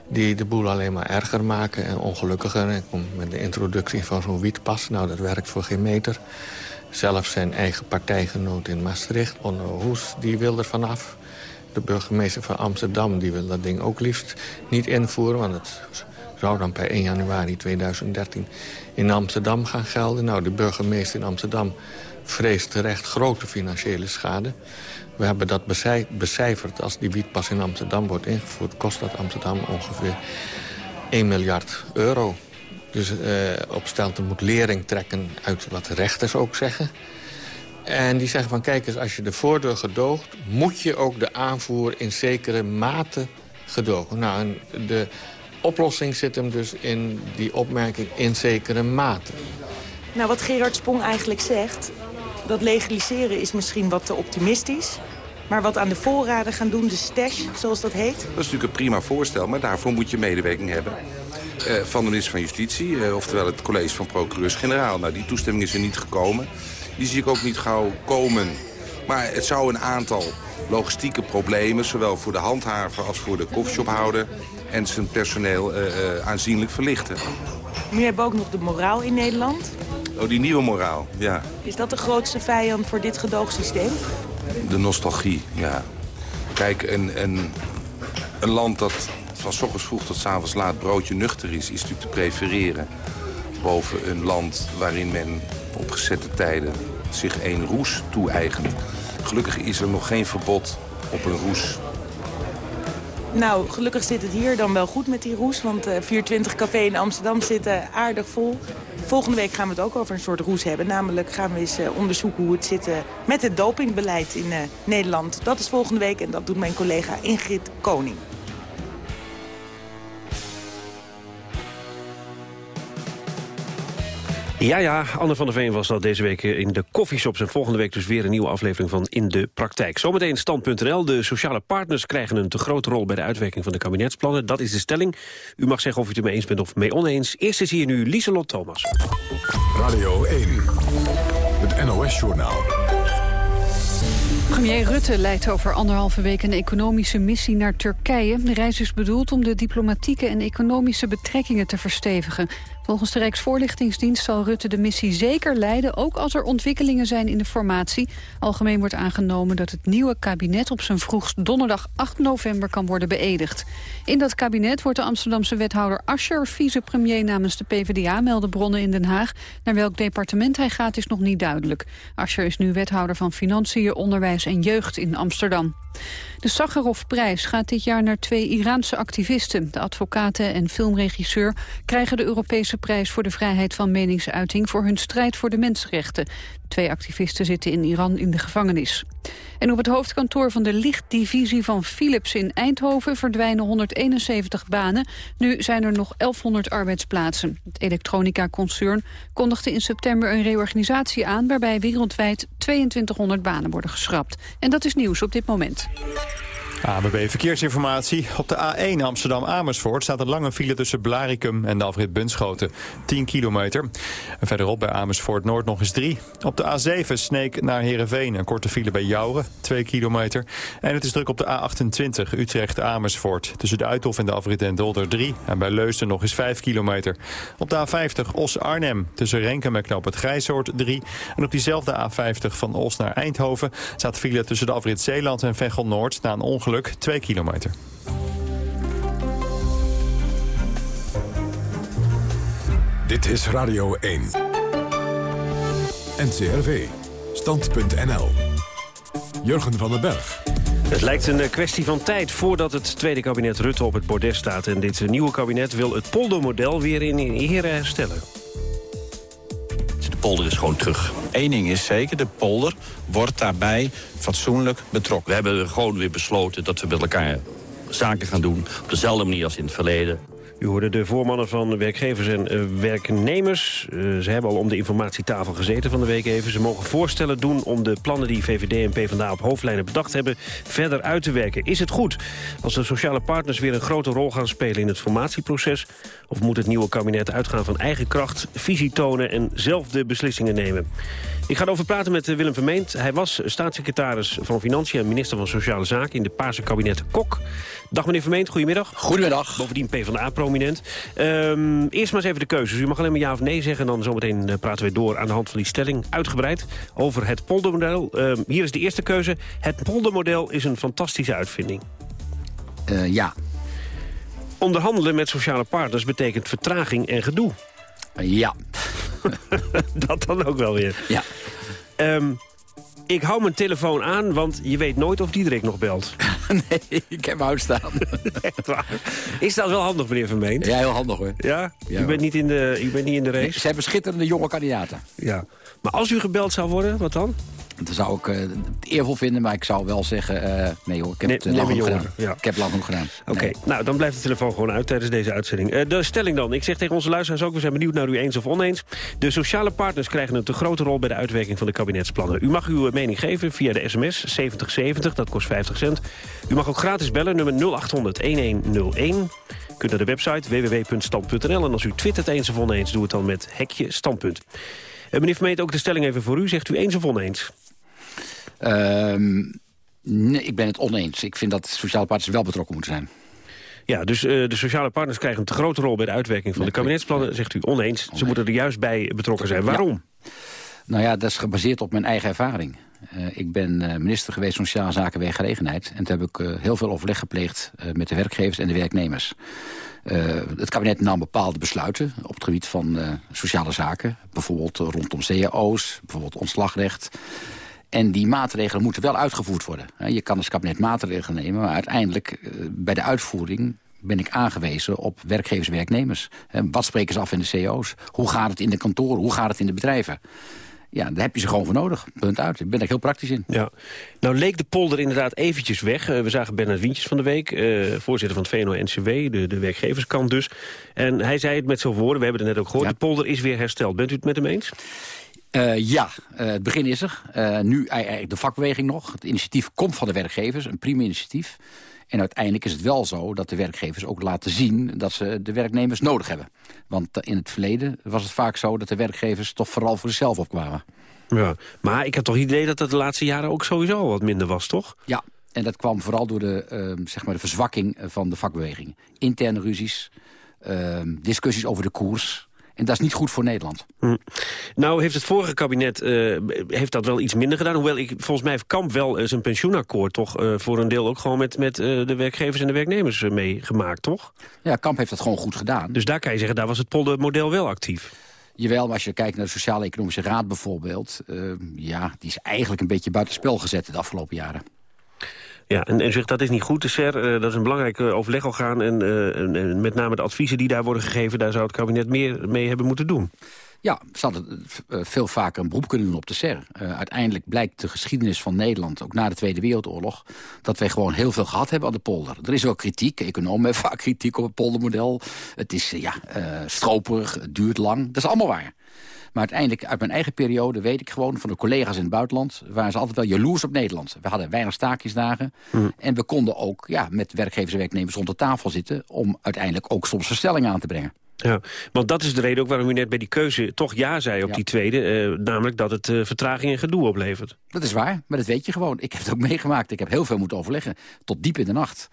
die de boel alleen maar erger maken en ongelukkiger. En komt met de introductie van zo'n wietpas. Nou, dat werkt voor geen meter. Zelfs zijn eigen partijgenoot in Maastricht, Onno Hoes, die wil er vanaf. De burgemeester van Amsterdam die wil dat ding ook liefst niet invoeren... want het zou dan per 1 januari 2013 in Amsterdam gaan gelden. Nou, de burgemeester in Amsterdam vreest terecht grote financiële schade. We hebben dat becijferd. Als die wietpas in Amsterdam wordt ingevoerd... kost dat Amsterdam ongeveer 1 miljard euro. Dus uh, Opstelten moet lering trekken uit wat rechters ook zeggen. En die zeggen van, kijk eens, als je de voordeur gedoogt... moet je ook de aanvoer in zekere mate gedogen. Nou, en de oplossing zit hem dus in die opmerking in zekere mate. Nou, wat Gerard Spong eigenlijk zegt... dat legaliseren is misschien wat te optimistisch... Maar wat aan de voorraden gaan doen, de stash, zoals dat heet? Dat is natuurlijk een prima voorstel, maar daarvoor moet je medewerking hebben. Uh, van de minister van Justitie, uh, oftewel het college van procureurs-generaal. Nou, die toestemming is er niet gekomen. Die zie ik ook niet gauw komen. Maar het zou een aantal logistieke problemen... zowel voor de handhaver als voor de koffieshophouder... en zijn personeel uh, aanzienlijk verlichten. Maar je hebt ook nog de moraal in Nederland. Oh, die nieuwe moraal, ja. Is dat de grootste vijand voor dit gedoogsysteem? De nostalgie, ja. Kijk, een, een, land dat van s ochtends vroeg tot s avonds laat broodje nuchter is... is natuurlijk te prefereren boven een land waarin men op gezette tijden zich een roes toe-eigent. Gelukkig is er nog geen verbod op een roes. Nou, gelukkig zit het hier dan wel goed met die roes. Want uh, 420 Café in Amsterdam zit uh, aardig vol. Volgende week gaan we het ook over een soort roes hebben. Namelijk gaan we eens uh, onderzoeken hoe het zit met het dopingbeleid in Nederland. Dat is volgende week en dat doet mijn collega Ingrid Koning. Ja, ja, Anne van der Veen was dat deze week in de koffieshops... en volgende week dus weer een nieuwe aflevering van In de Praktijk. Zometeen stand.nl. De sociale partners krijgen een te grote rol... bij de uitwerking van de kabinetsplannen. Dat is de stelling. U mag zeggen of u het ermee eens bent of mee oneens. Eerst is hier nu Lieselot Thomas. Radio 1, het NOS-journaal. Premier Rutte leidt over anderhalve week een economische missie naar Turkije. De reis is bedoeld om de diplomatieke en economische betrekkingen te verstevigen. Volgens de Rijksvoorlichtingsdienst zal Rutte de missie zeker leiden... ook als er ontwikkelingen zijn in de formatie. Algemeen wordt aangenomen dat het nieuwe kabinet... op zijn vroegst donderdag 8 november kan worden beëdigd. In dat kabinet wordt de Amsterdamse wethouder Ascher... vicepremier namens de PvdA, melden bronnen in Den Haag. Naar welk departement hij gaat is nog niet duidelijk. Ascher is nu wethouder van Financiën, Onderwijs en Jeugd in Amsterdam. De Sakharovprijs gaat dit jaar naar twee Iraanse activisten. De advocaten en filmregisseur krijgen de Europese prijs voor de vrijheid van meningsuiting voor hun strijd voor de mensenrechten. Twee activisten zitten in Iran in de gevangenis. En op het hoofdkantoor van de lichtdivisie van Philips in Eindhoven verdwijnen 171 banen. Nu zijn er nog 1100 arbeidsplaatsen. Het elektronica-concern kondigde in september een reorganisatie aan... waarbij wereldwijd 2200 banen worden geschrapt. En dat is nieuws op dit moment. ABB Verkeersinformatie. Op de A1 Amsterdam-Amersfoort staat een lange file tussen Blaricum en de afrit Bunschoten. 10 kilometer. En verderop bij Amersfoort-Noord nog eens 3. Op de A7 Sneek naar Heerenveen. Een korte file bij Jouren, 2 kilometer. En het is druk op de A28 Utrecht-Amersfoort. Tussen de Uithof en de afrit Den Dolder 3. En bij Leusden nog eens 5 kilometer. Op de A50 Os-Arnhem tussen Renken en Knoop het Grijsoord 3. En op diezelfde A50 van Os naar Eindhoven staat file tussen de afrit Zeeland en Veghel-Noord na een ongeluk ongeluk 2 kilometer. Dit is Radio 1. NCRV. Stand.nl. Jurgen van den Berg. Het lijkt een kwestie van tijd voordat het tweede kabinet Rutte op het bordes staat. En dit nieuwe kabinet wil het poldermodel weer in ere herstellen polder is gewoon terug. Eén ding is zeker, de polder wordt daarbij fatsoenlijk betrokken. We hebben gewoon weer besloten dat we met elkaar zaken gaan doen... op dezelfde manier als in het verleden. U hoorde de voormannen van werkgevers en uh, werknemers. Uh, ze hebben al om de informatietafel gezeten van de week even. Ze mogen voorstellen doen om de plannen die VVD en PvdA op hoofdlijnen bedacht hebben... verder uit te werken. Is het goed als de sociale partners weer een grote rol gaan spelen in het formatieproces? Of moet het nieuwe kabinet uitgaan van eigen kracht, visie tonen en zelf de beslissingen nemen? Ik ga erover praten met Willem Vermeend. Hij was staatssecretaris van Financiën en minister van Sociale Zaken... in de Paarse kabinet Kok. Dag meneer Vermeend, goedemiddag. Goedemiddag. Bovendien PvdA-prominent. Um, eerst maar eens even de keuzes. U mag alleen maar ja of nee zeggen... en dan zometeen uh, praten we door aan de hand van die stelling. Uitgebreid over het poldermodel. Um, hier is de eerste keuze. Het poldermodel is een fantastische uitvinding. Uh, ja. Onderhandelen met sociale partners betekent vertraging en gedoe. Ja. dat dan ook wel weer. Ja. Um, ik hou mijn telefoon aan, want je weet nooit of Diederik nog belt. nee, ik heb hem waar? Is dat wel handig, meneer Vermeend? Ja, heel handig hoor. Ja? Ja, u, bent niet in de, u bent niet in de race? Ze hebben schitterende jonge kandidaten. Ja. Maar als u gebeld zou worden, wat dan? Dat zou ik eh, het eervol vinden, maar ik zou wel zeggen... eh, nee hoor, ik heb Nee, het eh, lang genoeg gedaan. ja. Ik heb lang genoeg gedaan. Oké, Nee. nou dan blijft de telefoon gewoon uit tijdens deze uitzending. Eh, de stelling dan. Ik zeg tegen onze luisteraars ook, we zijn benieuwd naar u eens of oneens. De sociale partners krijgen een te grote rol bij de uitwerking van de kabinetsplannen. U mag uw eh, mening geven via de sms 7070, dat kost 50 cent. U mag ook gratis bellen, nummer 0800-1101. U kunt naar de website www.stand.nl. En als u twittert eens of oneens, doe het dan met hekje standpunt. Eh, meneer Vermeet, ook de stelling even voor u. Zegt u eens of oneens? Ehm, nee, ik ben het oneens. Ik vind dat sociale partners wel betrokken moeten zijn. Ja, dus eh, de sociale partners krijgen een te grote rol bij de uitwerking van de kabinetsplannen. Zegt u oneens. Ze moeten er juist bij betrokken zijn. Waarom? Nou ja, dat is gebaseerd op mijn eigen ervaring. Eh, ik ben eh, minister geweest van Sociale Zaken, Werkgelegenheid. En toen heb ik heel veel overleg gepleegd met de werkgevers en de werknemers. Het kabinet nam bepaalde besluiten op het gebied van sociale zaken. Bijvoorbeeld rondom cao's, bijvoorbeeld ontslagrecht. En die maatregelen moeten wel uitgevoerd worden. Je kan als kabinet maatregelen nemen, maar uiteindelijk eh, bij de uitvoering ben ik aangewezen op werkgevers en werknemers. Wat spreken ze af in de cao's? Hoe gaat het in de kantoren? Hoe gaat het in de bedrijven? Ja, daar heb je ze gewoon voor nodig. Punt uit. Ik ben er heel praktisch in. Ja. Nou leek de polder inderdaad eventjes weg. Eh, we zagen Bernard Wientjes van de week, eh, voorzitter van het VNO-NCW, de, de werkgeverskant dus. En hij zei het met zoveel woorden, we hebben het net ook gehoord, de polder is weer hersteld. Bent u het met hem eens? Eh, ja, eh, het begin is er. Eh, nu eigenlijk de vakbeweging nog. Het initiatief komt van de werkgevers, een prima initiatief. En uiteindelijk is het wel zo dat de werkgevers ook laten zien... dat ze de werknemers nodig hebben. Want in het verleden was het vaak zo dat de werkgevers... toch vooral voor zichzelf opkwamen. Ja. Maar ik heb toch het idee dat dat de laatste jaren ook sowieso wat minder was, toch? Ja, en dat kwam vooral door de, ehm, zeg maar de verzwakking van de vakbeweging. Interne ruzies, ehm, discussies over de koers... En dat is niet goed voor Nederland. Hm. Nou heeft het vorige kabinet eh, heeft dat wel iets minder gedaan. Hoewel ik, volgens mij heeft Kamp wel eh, zijn pensioenakkoord... toch eh, voor een deel ook gewoon met, met de werkgevers en de werknemers meegemaakt, toch? Ja, Kamp heeft dat gewoon goed gedaan. Dus daar kan je zeggen, daar was het poldermodel wel actief. Jawel, maar als je kijkt naar de Sociale Economische Raad bijvoorbeeld... ja, die is eigenlijk een beetje buitenspel gezet de afgelopen jaren. Ja, en, en zegt dat is niet goed. De SER, eh, dat is een belangrijk overlegorgaan. En, eh, en, en met name de adviezen die daar worden gegeven... daar zou het kabinet meer mee hebben moeten doen. Ja, ze hadden eh, veel vaker een beroep kunnen doen op de SER. Uiteindelijk blijkt de geschiedenis van Nederland, ook na de Tweede Wereldoorlog... dat wij gewoon heel veel gehad hebben aan de polder. Er is wel kritiek, economen hebben vaak kritiek op het poldermodel. Het is ja, stroperig, het duurt lang, dat is allemaal waar. Maar uiteindelijk, uit mijn eigen periode, weet ik gewoon... van de collega's in het buitenland, waren ze altijd wel jaloers op Nederland. We hadden weinig staakjesdagen. Mm. En we konden ook ja, met werkgevers en werknemers rond de tafel zitten... om uiteindelijk ook soms verstellingen aan te brengen. Ja, want dat is de reden ook waarom u net bij die keuze toch ja zei op Ja. die tweede. Eh, namelijk dat het eh, vertraging en gedoe oplevert. Dat is waar, maar dat weet je gewoon. Ik heb het ook meegemaakt. Ik heb heel veel moeten overleggen, tot diep in de nacht.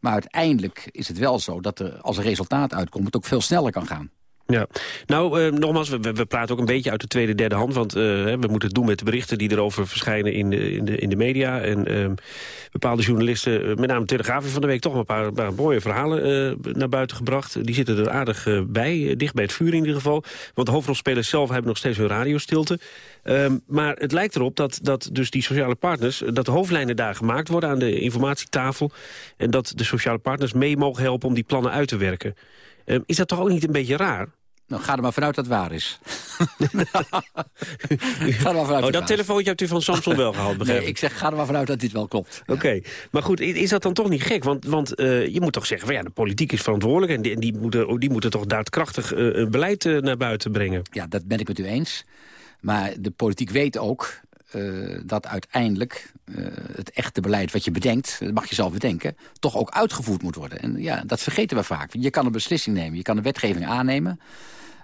Maar uiteindelijk is het wel zo dat er, als er resultaat uitkomt... het ook veel sneller kan gaan. Ja, nou uh, nogmaals, we, we, praten ook een beetje uit de tweede, derde hand... want uh, we moeten het doen met de berichten die erover verschijnen in de, in de, in de media. En uh, bepaalde journalisten, eh, met name Telegraaf... van de week toch een paar, mooie verhalen eh, naar buiten gebracht. Die zitten er aardig eh, bij, dicht bij het vuur in ieder geval. Want de hoofdrolspelers zelf hebben nog steeds hun radiostilte. Ehm, maar het lijkt erop dat, dat dus die sociale partners... dat de hoofdlijnen daar gemaakt worden aan de informatietafel... en dat de sociale partners mee mogen helpen om die plannen uit te werken. Um, is dat toch ook niet een beetje raar? Nou, ga er maar vanuit dat het waar is. ga er maar vanuit oh, dat telefoontje hebt u van Samson wel gehaald, begrijp Nee, ik zeg, ga er maar vanuit dat dit wel klopt. Oké, okay. maar goed, is dat dan toch niet gek? Want, want uh, je moet toch zeggen, van, ja, de politiek is verantwoordelijk... en die, die, moeten, die moeten toch daadkrachtig uh, een beleid uh, naar buiten brengen? Ja, dat ben ik met u eens. Maar de politiek weet ook uh, dat uiteindelijk uh, het echte beleid wat je bedenkt... dat mag je zelf bedenken, toch ook uitgevoerd moet worden. En ja, dat vergeten we vaak. Je kan een beslissing nemen, je kan een wetgeving aannemen...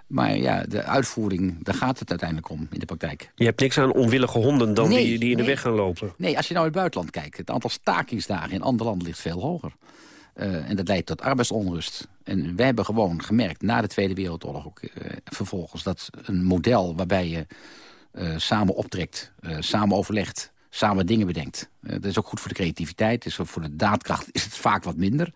Maar ja, de uitvoering, daar gaat het uiteindelijk om in de praktijk. Je hebt niks aan onwillige honden dan nee, die, die in nee. de weg gaan lopen? Nee, als je nou in het buitenland kijkt... het aantal stakingsdagen in andere landen ligt veel hoger. Uh, en dat leidt tot arbeidsonrust. En wij hebben gewoon gemerkt, na de Tweede Wereldoorlog ook uh, vervolgens... dat een model waarbij je uh, samen optrekt, samen overlegt, samen dingen bedenkt. dat is ook goed voor de creativiteit, is voor de daadkracht is het vaak wat minder...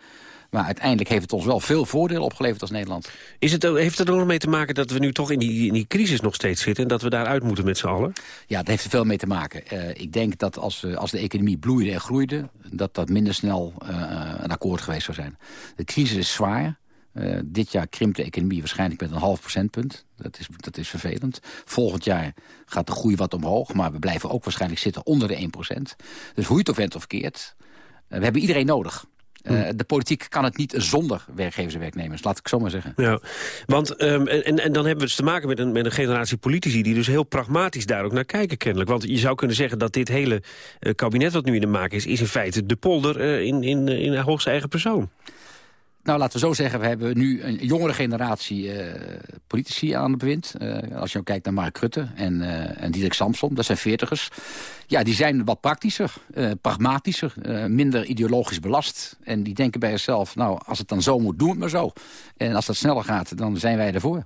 Maar uiteindelijk heeft het ons wel veel voordelen opgeleverd als Nederland. Is het, heeft het er nog mee te maken dat we nu toch in die, in die crisis nog steeds zitten... en dat we daaruit moeten met z'n allen? Ja, dat heeft er veel mee te maken. Uh, ik denk dat als, uh, als de economie bloeide en groeide... dat dat minder snel uh, een akkoord geweest zou zijn. De crisis is zwaar. Uh, dit jaar krimpt de economie waarschijnlijk met een half procentpunt. Dat is, dat is vervelend. Volgend jaar gaat de groei wat omhoog. Maar we blijven ook waarschijnlijk zitten onder de 1 procent. Dus hoe je het of went of keert. Uh, we hebben iedereen nodig. Uh, de politiek kan het niet zonder werkgevers en werknemers, laat ik zo maar zeggen. Ja, want um, en, en dan hebben we dus te maken met een, met een generatie politici... die dus heel pragmatisch daar ook naar kijken kennelijk. Want je zou kunnen zeggen dat dit hele uh, kabinet wat nu in de maak is... is in feite de polder uh, in, in, in hoogste eigen persoon. Nou, laten we zo zeggen, we hebben nu een jongere generatie uh, politici aan het bewind. Uh, als je ook kijkt naar Mark Rutte en, uh, en Diederik Samson, dat zijn veertigers. Ja, die zijn wat praktischer, pragmatischer, minder ideologisch belast. En die denken bij zichzelf, nou, als het dan zo moet, doe het maar zo. En als dat sneller gaat, dan zijn wij ervoor.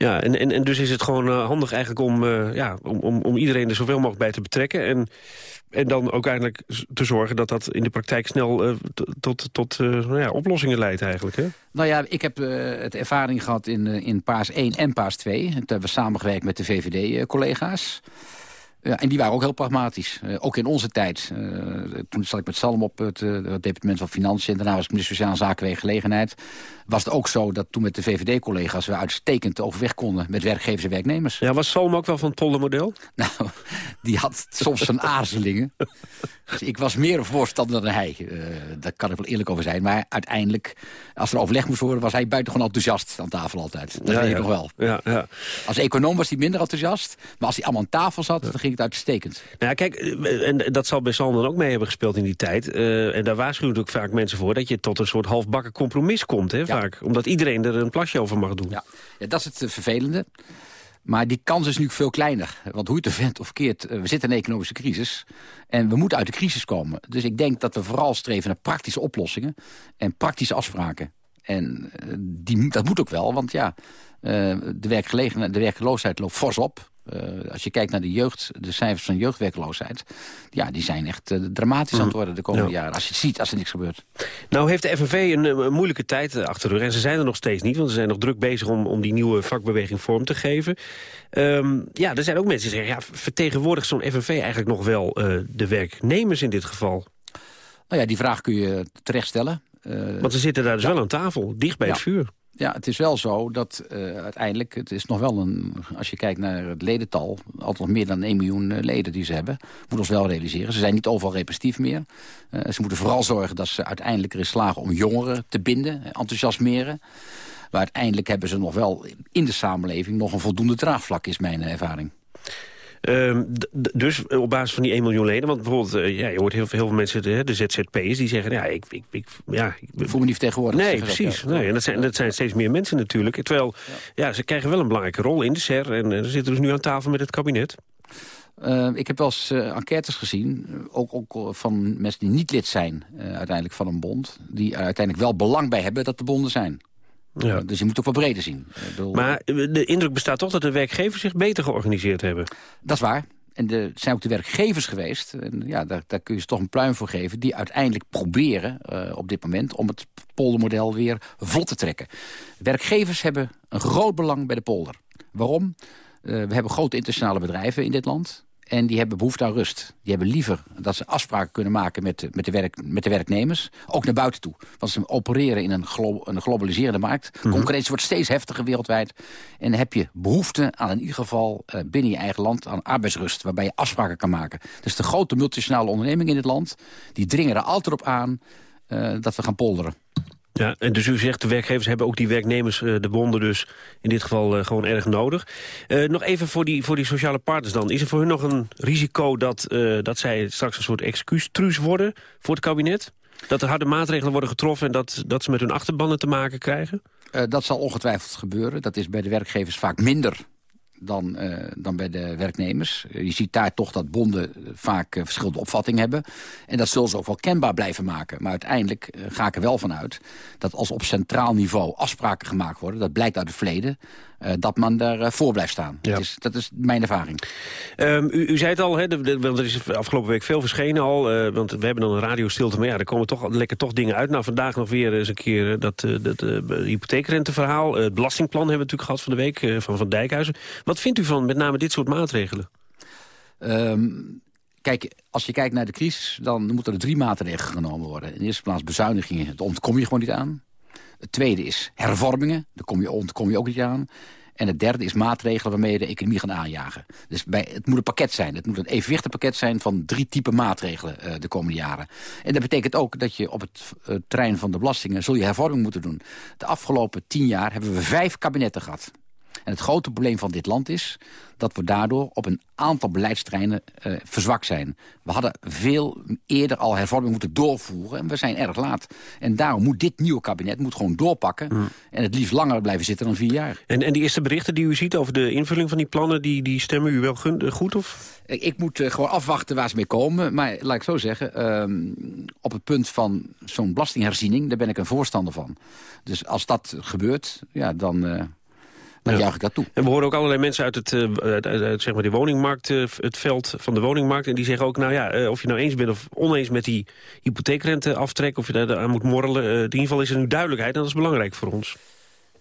Ja, en, en, en dus is het gewoon handig eigenlijk om, ja, om, om, om iedereen er zoveel mogelijk bij te betrekken. En en dan ook eigenlijk te zorgen dat dat in de praktijk snel uh, tot, tot nou ja, oplossingen leidt eigenlijk. Hè? Nou ja, ik heb het ervaring gehad in, in Paas 1 en Paas 2. En toen hebben we samengewerkt met de VVD-collega's. Ja, en die waren ook heel pragmatisch. Uh, ook in onze tijd. Uh, toen zat ik met Salm op het, uh, het departement van Financiën... en daarna was ik minister Sociale Zaken en Gelegenheid. Was het ook zo dat toen met de VVD-collega's... we uitstekend overweg konden met werkgevers en werknemers. Ja, was Salm ook wel van het poldermodel? Nou, die had soms zijn aarzelingen. Dus ik was meer een voorstander dan hij. daar kan ik wel eerlijk over zijn. Maar uiteindelijk, als er overleg moest worden... was hij buitengewoon enthousiast aan tafel altijd. Dat ja, weet ja. ik nog wel. Ja, ja. Als econoom was hij minder enthousiast. Maar als hij allemaal aan tafel zat, dan ging het uitstekend. Nou ja, kijk, en dat zal bij Salman ook mee hebben gespeeld in die tijd. Uh, en daar waarschuwen ook vaak mensen voor... dat je tot een soort halfbakken compromis komt, hè, ja. vaak. Omdat iedereen er een plasje over mag doen. Ja, ja dat is het uh, vervelende. Maar die kans is nu veel kleiner. Want hoe je het vent of keert, we zitten in een economische crisis. En we moeten uit de crisis komen. Dus ik denk dat we vooral streven naar praktische oplossingen. En praktische afspraken. En die, dat moet ook wel, want ja, de, werkgelegenheid, de werkloosheid loopt fors op. Uh, als je kijkt naar de jeugd, de cijfers van jeugdwerkloosheid... ja, die zijn echt uh, dramatisch aan het worden de komende ja. jaren. Als je het ziet, als er niks gebeurt. Nou heeft de FNV een, een moeilijke tijd achter de rug. En ze zijn er nog steeds niet, want ze zijn nog druk bezig... om, om die nieuwe vakbeweging vorm te geven. Um, ja, er zijn ook mensen die zeggen... Ja, vertegenwoordigt zo'n FNV eigenlijk nog wel uh, de werknemers in dit geval? Nou ja, die vraag kun je terecht stellen. want ze zitten daar dus ja. wel aan tafel, dicht bij ja. het vuur. Ja, het is wel zo dat uh, uiteindelijk, het is nog wel een, als je kijkt naar het ledental, altijd nog meer dan 1 miljoen uh, leden die ze hebben, moet ons wel realiseren. Ze zijn niet overal repetitief meer. Uh, ze moeten vooral zorgen dat ze uiteindelijk erin slagen om jongeren te binden, enthousiasmeren. Maar uiteindelijk hebben ze nog wel in de samenleving nog een voldoende draagvlak, is mijn ervaring. Um, dus op basis van die 1 miljoen leden, want bijvoorbeeld, uh, ja, je hoort heel veel, heel veel mensen, de, de ZZP'ers, die zeggen, ja, ik, ik, ik, ja, ik voel me niet vertegenwoordigd. Nee, precies. Nee, en dat zijn, dat zijn steeds meer mensen natuurlijk. Terwijl, ja. ja, ze krijgen wel een belangrijke rol in de SER en ze zitten dus nu aan tafel met het kabinet. Uh, ik heb wel eens uh, enquêtes gezien, ook, ook van mensen die niet lid zijn uh, uiteindelijk van een bond. Die er uiteindelijk wel belang bij hebben dat de bonden zijn. Ja. Dus je moet ook wel breder zien. Bedoel... Maar de indruk bestaat toch dat de werkgevers zich beter georganiseerd hebben? Dat is waar. En het zijn ook de werkgevers geweest, en ja, daar, daar kun je ze toch een pluim voor geven... die uiteindelijk proberen uh, op dit moment om het poldermodel weer vlot te trekken. Werkgevers hebben een groot belang bij de polder. Waarom? Uh, we hebben grote internationale bedrijven in dit land... En die hebben behoefte aan rust. Die hebben liever dat ze afspraken kunnen maken met, met, de, werk, met de werknemers. Ook naar buiten toe. Want ze opereren in een, glo een globaliserende markt. Mm -hmm. Concurrentie wordt steeds heftiger wereldwijd. En heb je behoefte aan in ieder geval uh, binnen je eigen land aan arbeidsrust. Waarbij je afspraken kan maken. Dus de grote multinationale ondernemingen in dit land... die dringen er altijd op aan uh, dat we gaan polderen. Ja, en dus u zegt de werkgevers hebben ook die werknemers, de bonden dus in dit geval uh, gewoon erg nodig. Uh, nog even voor die, voor die sociale partners dan. Is er voor hun nog een risico dat, dat zij straks een soort excuustruus worden voor het kabinet? Dat er harde maatregelen worden getroffen en dat, dat ze met hun achterbannen te maken krijgen? dat zal ongetwijfeld gebeuren. Dat is bij de werkgevers vaak minder dan, uh, dan bij de werknemers. Je ziet daar toch dat bonden vaak uh, verschillende opvattingen hebben. En dat zullen ze ook wel kenbaar blijven maken. Maar uiteindelijk ga ik er wel van uit dat als op centraal niveau afspraken gemaakt worden... dat blijkt uit het verleden, eh, dat man daar eh, voor blijft staan. Dat, is, dat is mijn ervaring. Ehm, u, u, zei het al, hè, de, de, want er is afgelopen week veel verschenen al. Uh, want we hebben dan een radiostilte, maar ja, er komen toch lekker toch dingen uit. Nou, vandaag nog weer eens een keer dat, dat hypotheekrenteverhaal. het belastingplan hebben we natuurlijk gehad van de week van Van Dijkhuizen. Wat vindt u van met name dit soort maatregelen? Um, Kijk, als je kijkt naar de crisis, dan moeten er drie maatregelen genomen worden. In de eerste plaats bezuinigingen, daar ontkom je gewoon niet aan. Het tweede is hervormingen, daar kom je, je ook niet aan. En het derde is maatregelen waarmee je de economie gaat aanjagen. Dus bij, het moet een pakket zijn. Het moet een evenwichtig pakket zijn van drie typen maatregelen uh, de komende jaren. En dat betekent ook dat je op het uh, terrein van de belastingen... zul je hervorming moeten doen. De afgelopen tien jaar hebben we vijf kabinetten gehad. En het grote probleem van dit land is dat we daardoor op een aantal beleidsterreinen uh, verzwakt zijn. We hadden veel eerder al hervorming moeten doorvoeren en we zijn erg laat. En daarom moet dit nieuwe kabinet moet gewoon doorpakken mm. en het liefst langer blijven zitten dan vier jaar. En, en die eerste berichten die u ziet over de invulling van die plannen, die, die stemmen u wel goed? Of? Ik, ik moet uh, gewoon afwachten waar ze mee komen. Maar laat ik zo zeggen, um, op het punt van zo'n belastingherziening, daar ben ik een voorstander van. Dus als dat gebeurt, ja, dan... Uh, dan ja. juich ik dat toe. En we horen ook allerlei mensen uit het, uit, uit, zeg maar de woningmarkt, uh, het veld van de woningmarkt. En die zeggen ook, nou ja, uh, of je nou eens bent of oneens met die hypotheekrenteaftrek... of je daar aan moet morrelen, in ieder geval is er nu duidelijkheid. En dat is belangrijk voor ons.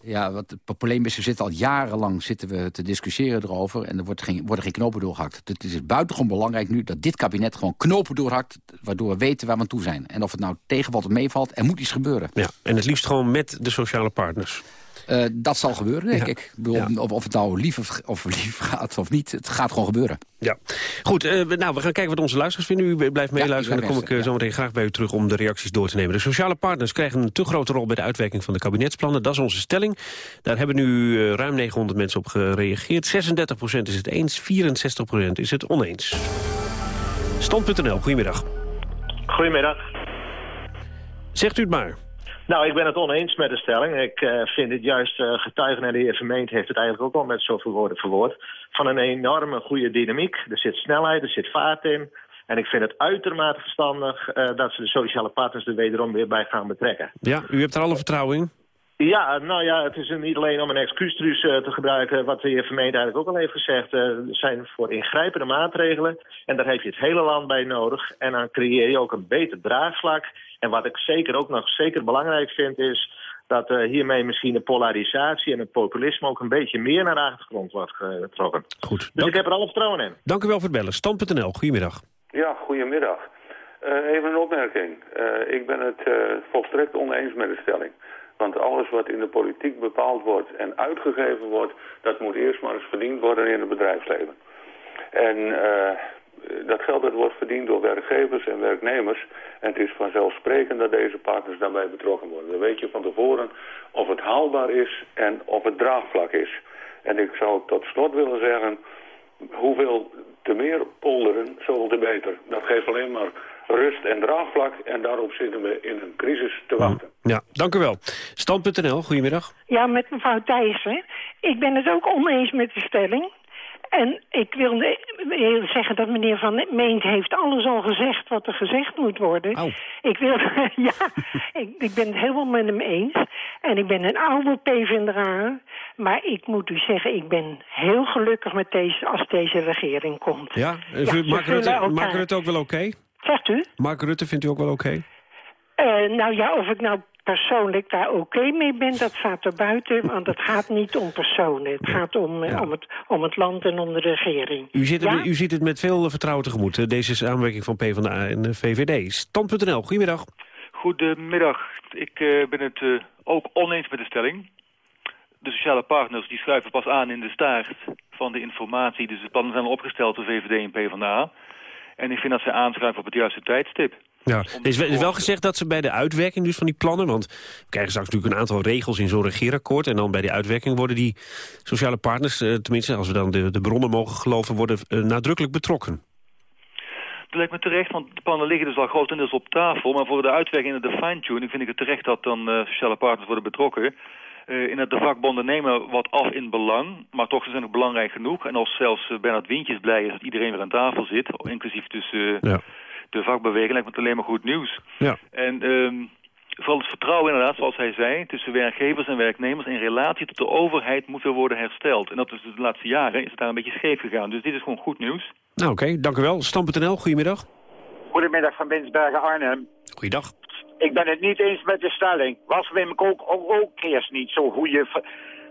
Ja, wat het probleem is, we zitten al jarenlang zitten we te discussiëren erover... en er wordt geen, worden geen knopen doorgehakt. Het is buitengewoon belangrijk nu dat dit kabinet gewoon knopen doorhakt... waardoor we weten waar we aan toe zijn. En of het nou tegenvalt of meevalt, er moet iets gebeuren. Ja, en het liefst gewoon met de sociale partners. Uh, dat zal gebeuren, denk ik. Bedoel, of, of, het nou lief, of, of, lief gaat of niet, het gaat gewoon gebeuren. Ja, goed. Uh, nou, we gaan kijken wat onze luisteraars vinden. U blijft meeluisteren en dan kom ik uh, zo meteen graag bij u terug om de reacties door te nemen. De sociale partners krijgen een te grote rol bij de uitwerking van de kabinetsplannen. Dat is onze stelling. Daar hebben nu ruim 900 mensen op gereageerd. 36% is het eens, 64% is het oneens. Stand.nl, goedemiddag. Goedemiddag. Zegt u het maar. Nou, ik ben het oneens met de stelling. Ik uh, vind het juist, uh, getuigen en de heer Vermeend heeft het eigenlijk ook al met zoveel woorden verwoord, van een enorme goede dynamiek. Er zit snelheid, er zit vaart in. En ik vind het uitermate verstandig uh, dat ze de sociale partners er wederom weer bij gaan betrekken. Ja, u hebt er alle vertrouwen in? Ja, nou ja, het is niet alleen om een excuustruus uh, te gebruiken... wat de heer Vermeend eigenlijk ook al heeft gezegd. Uh, er zijn voor ingrijpende maatregelen. En daar heb je het hele land bij nodig. En dan creëer je ook een beter draagvlak. En wat ik zeker ook nog zeker belangrijk vind is... dat uh, hiermee misschien de polarisatie en het populisme... ook een beetje meer naar de achtergrond wordt getrokken. Goed. Dus dank... ik heb er alle vertrouwen in. Dank u wel voor het bellen. Stand.nl, goedemiddag. Ja, goedemiddag. even een opmerking. ik ben het volstrekt oneens met de stelling. Want alles wat in de politiek bepaald wordt en uitgegeven wordt... dat moet eerst maar eens verdiend worden in het bedrijfsleven. En uh, dat geld wordt verdiend door werkgevers en werknemers. En het is vanzelfsprekend dat deze partners daarbij betrokken worden. Dan weet je van tevoren of het haalbaar is en of het draagvlak is. En ik zou tot slot willen zeggen... hoeveel te meer polderen, zoveel te beter. Dat geeft alleen maar rust en draagvlak. En daarop zitten we in een crisis te wachten. Ja, dank u wel. Stand.nl, goedemiddag. Ja, met mevrouw Thijssen. Ik ben het ook oneens met de stelling. En ik wil zeggen dat meneer Van Meent heeft alles al gezegd wat er gezegd moet worden. Oh. Ik wil, ja, ik, ik ben het helemaal met hem eens. En ik ben een oude PvdA. Maar ik moet u zeggen, ik ben heel gelukkig met deze, als deze regering komt. Ja, ja Rutte, Mark Rutte ook wel oké? Okay? Zegt u? Mark Rutte vindt u ook wel oké? Okay? Uh, nou ja, of ik nou persoonlijk daar oké okay mee ben, dat staat er buiten. Want het gaat niet om personen. Het gaat om, ja. om, het, om het land en om de regering. U ziet, ja? u ziet het met veel vertrouwen tegemoet, deze samenwerking van PvdA en de VVD. Stand.nl, goedemiddag. Goedemiddag. Ik uh, ben het uh, ook oneens met de stelling. De sociale partners die schuiven pas aan in de staart van de informatie. Dus de plannen zijn al opgesteld door VVD en PvdA. En ik vind dat ze aanschuiven op het juiste tijdstip. Ja, er is, is wel gezegd dat ze bij de uitwerking dus van die plannen... want we krijgen straks natuurlijk een aantal regels in zo'n regeerakkoord... en dan bij die uitwerking worden die sociale partners... Eh, tenminste, als we dan de, de bronnen mogen geloven... worden uh, nadrukkelijk betrokken. Dat lijkt me terecht, want de plannen liggen dus al grotendeels op tafel... maar voor de uitwerking en de fine-tuning vind ik het terecht... dat dan uh, sociale partners worden betrokken... Uh, in het de vakbonden nemen wat af in belang, maar toch zijn ze nog belangrijk genoeg. En als zelfs uh, Bernard Wintjes blij is dat iedereen weer aan tafel zit, inclusief dus uh, ja. de vakbeweging, lijkt me het alleen maar goed nieuws. Ja. En um, vooral het vertrouwen inderdaad, zoals hij zei, tussen werkgevers en werknemers in relatie tot de overheid moet weer worden hersteld. En dat is dus de laatste jaren is het daar een beetje scheef gegaan. Dus dit is gewoon goed nieuws. Nou oké, dank u wel. Stam.nl, goedemiddag. Goedemiddag van Binsbergen Arnhem. Goeiedag. Ik ben het niet eens met de stelling. Was Wim Kok ook, ook eerst niet zo'n goede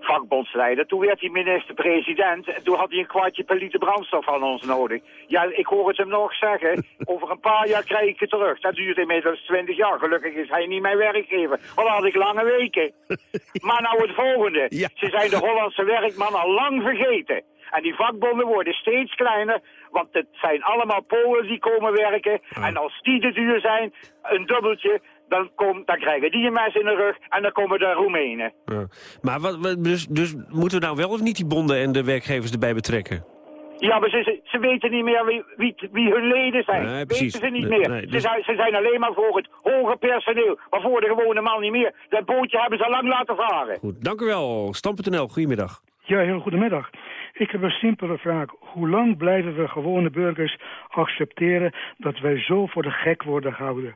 vakbondsleider? Toen werd hij minister-president en toen had hij een kwartje per liter brandstof van ons nodig. Ja, ik hoor het hem nog zeggen. Over een paar jaar krijg ik het terug. Dat duurt inmiddels 20 jaar. Gelukkig is hij niet mijn werkgever. Want dan had ik lange weken. Maar nou het volgende. Ze zijn de Hollandse werkman al lang vergeten. En die vakbonden worden steeds kleiner, want het zijn allemaal Polen die komen werken. En als die te duur zijn, een dubbeltje, dan, kom, dan krijgen die een mes in de rug en dan komen de Roemenen. Ja. Maar wat, wat- dus, dus moeten we nou wel of niet die bonden en de werkgevers erbij betrekken? Ja, maar ze, ze, weten niet meer wie, wie, wie hun leden zijn. Nee, precies. weten ze niet Nee, meer. nee, ze, dus- zijn, ze zijn alleen maar voor het hoge personeel, maar voor de gewone man niet meer. Dat bootje hebben ze al lang laten varen. Goed, dank u wel. Stam.nl, goedemiddag. Ja, heel goedemiddag. Ik heb een simpele vraag. Hoe lang blijven we gewone burgers accepteren dat wij zo voor de gek worden gehouden?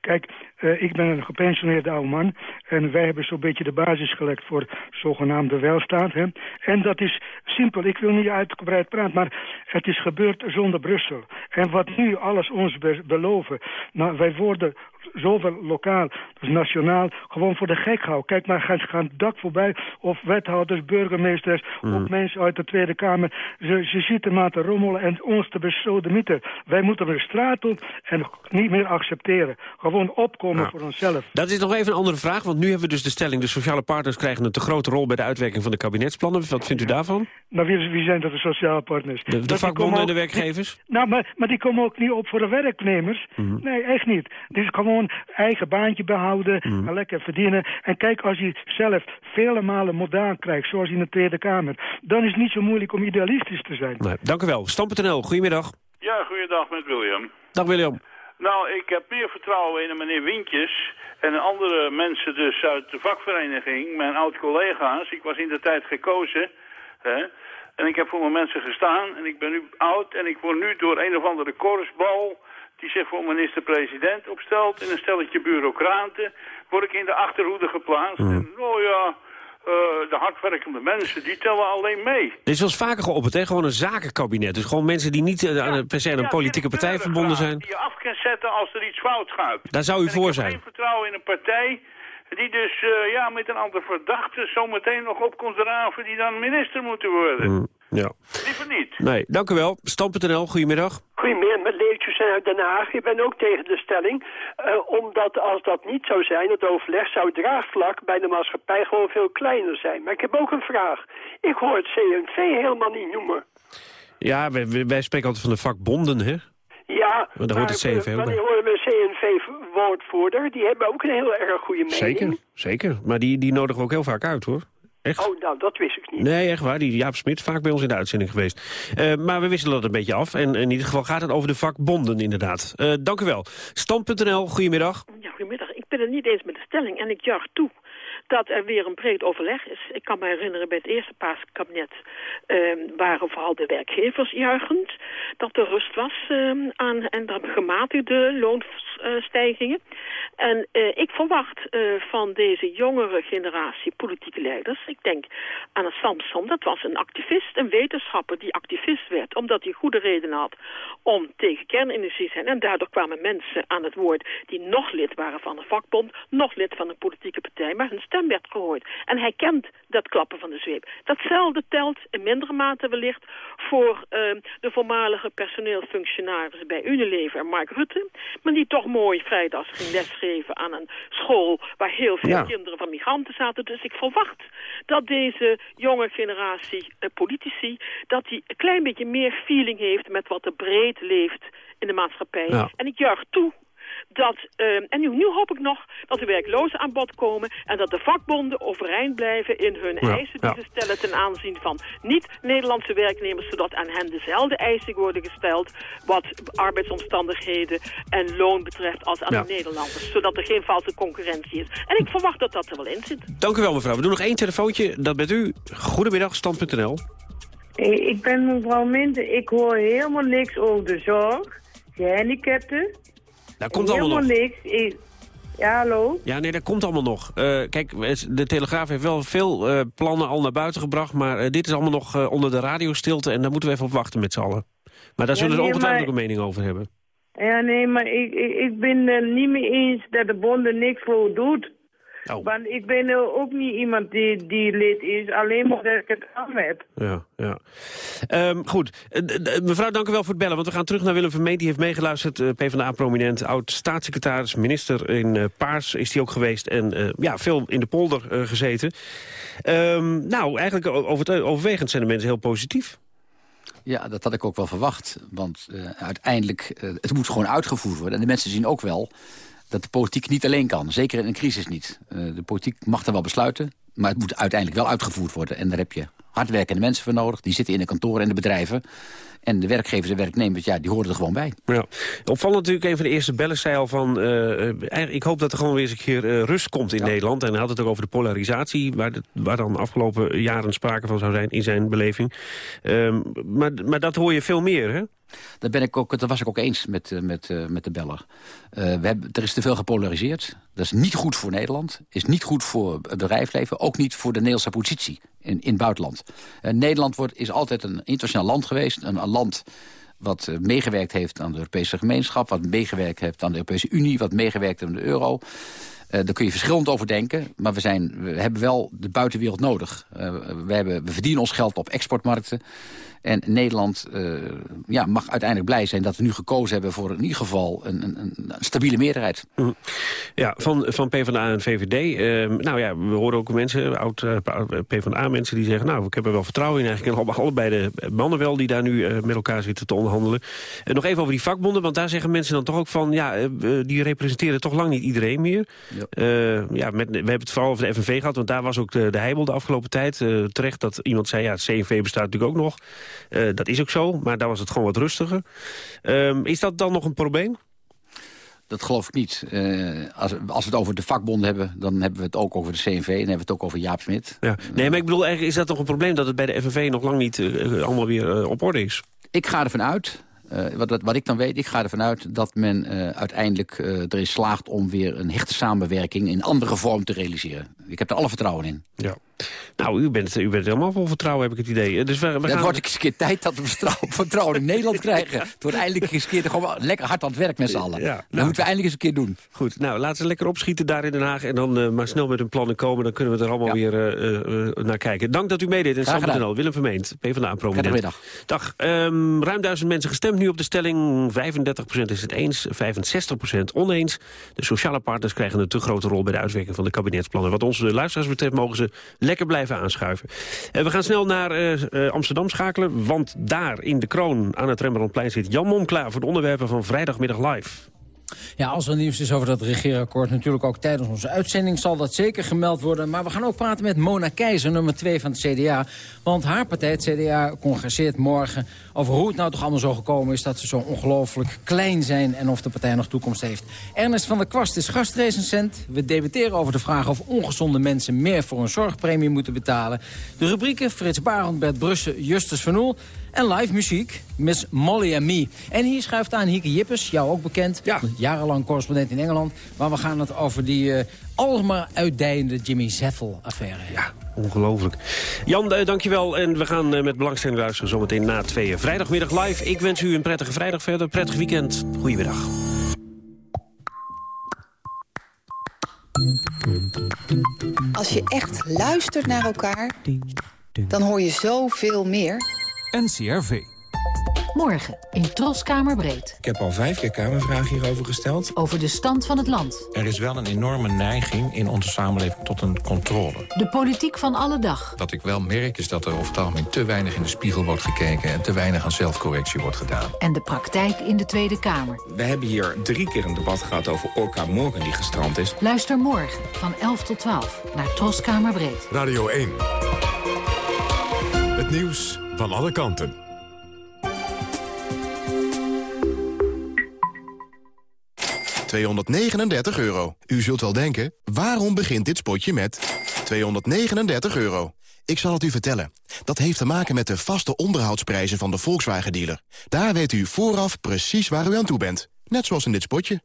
Kijk, eh, ik ben een gepensioneerde oude man en wij hebben zo'n beetje de basis gelegd voor zogenaamde welstaat. Hè? En dat is simpel. Ik wil niet uitgebreid praten, maar het is gebeurd zonder Brussel. En wat nu alles ons be- beloven, nou, wij worden zowel lokaal als nationaal gewoon voor de gek gehouden. Kijk maar, gaan, gaan het dak voorbij of wethouders, burgemeesters of mensen uit de Tweede Kamer. Ze, ze zitten maar te rommelen en ons te besodemieten. Wij moeten de straat op en niet meer accepteren. Gewoon opkomen voor onszelf. Dat is nog even een andere vraag, want nu hebben we dus de stelling... de sociale partners krijgen een te grote rol bij de uitwerking van de kabinetsplannen. Wat vindt u daarvan? Maar wie, wie zijn dat de sociale partners? De, de vakbonden en de werkgevers? Nou, maar, maar die komen ook niet op voor de werknemers. Mhm. Nee, echt niet. Het is gewoon eigen baantje behouden, en lekker verdienen. En kijk, als je zelf vele malen modaan krijgt, zoals in de Tweede Kamer... dan is het niet zo moeilijk om idealistisch te zijn. Nee, dank u wel. Stam.nl, goedemiddag. Ja, goeiedag met William. Dag William. Nou, ik heb meer vertrouwen in de meneer Wintjes en andere mensen dus uit de vakvereniging, mijn oud-collega's. Ik was in de tijd gekozen, hè. En ik heb voor mijn mensen gestaan en ik ben nu oud en ik word nu door een of andere korfbal die zich voor minister-president opstelt en een stelletje bureaucraten, word ik in de achterhoede geplaatst. En nou ja, eh, de hardwerkende mensen, die tellen alleen mee. Dit is wel eens vaker geopperd, hè? Gewoon een zakenkabinet. Dus gewoon mensen die niet aan een- per se aan een politieke partij verbonden zijn. Die je af kan zetten als er iets fout gaat. Daar zou u En voor ik heb zijn. geen vertrouwen in een partij die dus eh, ja, met een ander verdachte zometeen nog op komt draven die dan minister moeten worden. Mm, ja. Liever niet. Nee, dank u wel. Stam.nl, goedemiddag. Goedemiddag, met Leertjes uit Den Haag. Ik ben ook tegen de stelling. eh, omdat als dat niet zou zijn, het overleg, zou het draagvlak bij de maatschappij gewoon veel kleiner zijn. Maar ik heb ook een vraag. Ik hoor het CNV helemaal niet noemen. Ja, wij, wij- spreken altijd van de vakbonden, hè? Ja, Maar daar hoort het CNV ook bij. wanneer horen we een CNV-woordvoerder? Die hebben ook een heel erg goede mening. Zeker, zeker. Maar die, die nodigen we ook heel vaak uit, hoor. Echt? Oh, nou, dat wist ik niet. Nee, echt waar. Die Jaap Smit, vaak bij ons in de uitzending geweest. Eh, maar we wisselen dat een beetje af. En in ieder geval gaat het over de vakbonden, inderdaad. Eh, dank u wel. Stand.nl, goedemiddag. Ja, goedemiddag. Ik ben het niet eens met de stelling en ik juich toe dat er weer een breed overleg is. Ik kan me herinneren bij het eerste paaskabinet ehm, waren vooral de werkgevers juichend dat er rust was ehm, aan en dat gematigde loonstijgingen. En eh, ik verwacht eh, van deze jongere generatie politieke leiders, ik denk aan Samson, dat was een activist, een wetenschapper die activist werd, omdat hij goede reden had om tegen kernenergie te zijn. En daardoor kwamen mensen aan het woord die nog lid waren van een vakbond, nog lid van een politieke partij, maar hun stem werd gehoord. En hij kent dat klappen van de zweep. Datzelfde telt in mindere mate wellicht voor eh, de voormalige personeelfunctionaris bij Unilever en Mark Rutte, maar die toch mooi vrijdags ging lesgeven aan een school waar heel veel Ja. kinderen van migranten zaten. Dus ik verwacht dat deze jonge generatie eh, politici, dat die een klein beetje meer feeling heeft met wat er breed leeft in de maatschappij. Ja. En ik juich toe dat, eh, en nu, nu hoop ik nog dat de werklozen aan bod komen en dat de vakbonden overeind blijven in hun Ja, eisen die ja. ze stellen ten aanzien van niet-Nederlandse werknemers, zodat aan hen dezelfde eisen worden gesteld wat arbeidsomstandigheden en loon betreft als aan Ja. de Nederlanders, zodat er geen valse concurrentie is. En ik verwacht dat dat er wel in zit. Dank u wel, mevrouw. We doen nog één telefoontje. Dat bent u. Goedemiddag, stand.nl. Ik ben mevrouw Minte. Ik hoor helemaal niks over de zorg, gehandicapten. Dat komt allemaal helemaal nog. niks. Ik- Ja, hallo? Ja, nee, dat komt allemaal nog. Eh, kijk, de Telegraaf heeft wel veel eh, plannen al naar buiten gebracht... maar eh, dit is allemaal nog onder de radiostilte... en daar moeten we even op wachten met z'n allen. Maar daar Ja, zullen we nee, ongetwijfeld maar- ook een mening over hebben. Ja, nee, maar ik, ik, ik ben er niet mee eens dat de bond er niks voor doet. Oh. Want ik ben er ook niet iemand die, die lid is, alleen maar dat ik het aan heb. Ja, ja. Ehm, goed. Eh, mevrouw, dank u wel voor het bellen. Want we gaan terug naar Willem Vermeet. Die heeft meegeluisterd. eh, PvdA-prominent, oud-staatssecretaris, minister in eh, Paars is hij ook geweest. En ja, veel in de polder gezeten. Ehm, nou, eigenlijk over het, overwegend zijn de mensen heel positief. Ja, dat had ik ook wel verwacht. Want eh, uiteindelijk, het moet gewoon uitgevoerd worden. En de mensen zien ook wel dat de politiek niet alleen kan. Zeker in een crisis niet. Eh, de politiek mag er wel besluiten, maar het moet uiteindelijk wel uitgevoerd worden. En daar heb je hardwerkende mensen voor nodig. Die zitten in de kantoren en de bedrijven. En de werkgevers en werknemers, ja, die horen er gewoon bij. Ja. Opvallend natuurlijk, een van de eerste bellen zei al van... eh, eh, ik hoop dat er gewoon weer eens een keer rust komt in Nederland. En hij had het ook over de polarisatie... waar, de, waar dan de afgelopen jaren sprake van zou zijn in zijn beleving. Ehm, maar, maar dat hoor je veel meer, hè? Daar, ben ik ook, dat was ik ook eens met, eh, met, eh, met de beller. Eh, we hebben, er is te veel gepolariseerd. Dat is niet goed voor Nederland. Is niet goed voor het bedrijfsleven. Ook niet voor de Nederlandse positie in, in het buitenland. Nederland wordt, is altijd een internationaal land geweest. Een, land wat meegewerkt heeft aan de Europese gemeenschap... wat meegewerkt heeft aan de Europese Unie... wat meegewerkt heeft aan de euro... Daar kun je verschillend over denken, maar we, zijn, we hebben wel de buitenwereld nodig. We, hebben, we verdienen ons geld op exportmarkten. En Nederland eh, ja, mag uiteindelijk blij zijn dat we nu gekozen hebben... voor in ieder geval een, een, een stabiele meerderheid. Mhm. Ja, van, van PvdA en VVD. Ehm, nou ja, we horen ook mensen, oud eh, PvdA-mensen die zeggen... nou, ik heb er wel vertrouwen in eigenlijk. En allebei de mannen wel die daar nu eh, met elkaar zitten te onderhandelen. En nog even over die vakbonden, want daar zeggen mensen dan toch ook van... ja, eh, die representeren toch lang niet iedereen meer. Ja. ja, met, we hebben het vooral over de FNV gehad, want daar was ook de, de heibel de afgelopen tijd. eh, terecht dat iemand zei, ja, het CNV bestaat natuurlijk ook nog. Eh, dat is ook zo, maar daar was het gewoon wat rustiger. Ehm, is dat dan nog een probleem? Dat geloof ik niet. Eh, als, als we het over de vakbonden hebben, dan hebben we het ook over de CNV... en hebben we het ook over Jaap Smit. Ja. Nee, maar ik bedoel, eigenlijk is dat toch een probleem... dat het bij de FNV nog lang niet eh, allemaal weer op orde is? Ik ga ervan uit, wat, wat, wat ik dan weet, ik ga ervan uit... dat men uiteindelijk erin slaagt om weer een hechte samenwerking... in andere vorm te realiseren. Ik heb er alle vertrouwen in. Ja. Nou, u bent, u bent helemaal vol vertrouwen, heb ik het idee. Dus we, we Het gaan... wordt eens een keer tijd dat we vertrouwen, in Nederland krijgen. Het wordt eindelijk eens een keer gewoon lekker hard aan het werk met z'n allen. Ja, Dat nou. moeten we eindelijk eens een keer doen. Goed, nou, laten ze lekker opschieten daar in Den Haag... en dan eh, maar snel met hun plannen komen. Dan kunnen we er allemaal weer eh, eh, naar kijken. Dank dat u meedeed. En. Samen Willem Vermeend, PvdA-prominent. Prettige middag. Dag. Ehm, ruim duizend mensen gestemd nu op de stelling. 35% is het eens, 65% oneens. De sociale partners krijgen een te grote rol... bij de uitwerking van de kabinetsplannen. Wat onze luisteraars betreft mogen ze lekker blijven aanschuiven. Eh, we gaan snel naar eh, eh, Amsterdam schakelen. Want daar in de kroon aan het Rembrandtplein zit Jan Mom klaar... voor de onderwerpen van vrijdagmiddag live. Ja, als er nieuws is over dat regeerakkoord, natuurlijk ook tijdens onze uitzending zal dat zeker gemeld worden. Maar we gaan ook praten met Mona Keizer, nummer 2 van het CDA. Want haar partij, CDA, congresseert morgen over hoe het nou toch allemaal zo gekomen is dat ze zo ongelooflijk klein zijn en of de partij nog toekomst heeft. Ernest van der Kwast is gastrecensent. We debatteren over de vraag of ongezonde mensen meer voor een zorgpremie moeten betalen. De rubrieken Frits Barend, Bert Brussen, Justus van Oel. En live muziek, Miss Molly and Me. En hier schuift aan Hieke Jippes, jou ook bekend. Jarenlang correspondent in Engeland. Maar we gaan het over die eh alsmaar uitdijende Jimmy Zethel-affaire Ja, Ongelooflijk. Jan, eh, dankjewel. En we gaan eh, met belangstelling luisteren zometeen na tweeën. Vrijdagmiddag live. Ik wens u een prettige vrijdag verder. Prettig weekend. Goedemiddag. Als je echt luistert naar elkaar, dan hoor je zoveel meer. NCRV. Morgen in Troskamer Breed. Ik heb al vijf keer Kamervragen hierover gesteld. Over de stand van het land. Er is wel een enorme neiging in onze samenleving tot een controle. De politiek van alle dag. Wat ik wel merk is dat er over het algemeen te weinig in de spiegel wordt gekeken... en te weinig aan zelfcorrectie wordt gedaan. En de praktijk in de Tweede Kamer. We hebben hier drie keer een debat gehad over Orca Morgan die gestrand is. Luister morgen van 11 tot 12 naar Troskamer Breed. Radio 1. Het nieuws van alle kanten. ...239 euro. U zult wel denken, waarom begint dit spotje met 239 euro? Ik zal het u vertellen. Dat heeft te maken met de vaste onderhoudsprijzen van de Volkswagen-dealer. Daar weet u vooraf precies waar u aan toe bent. Net zoals in dit spotje.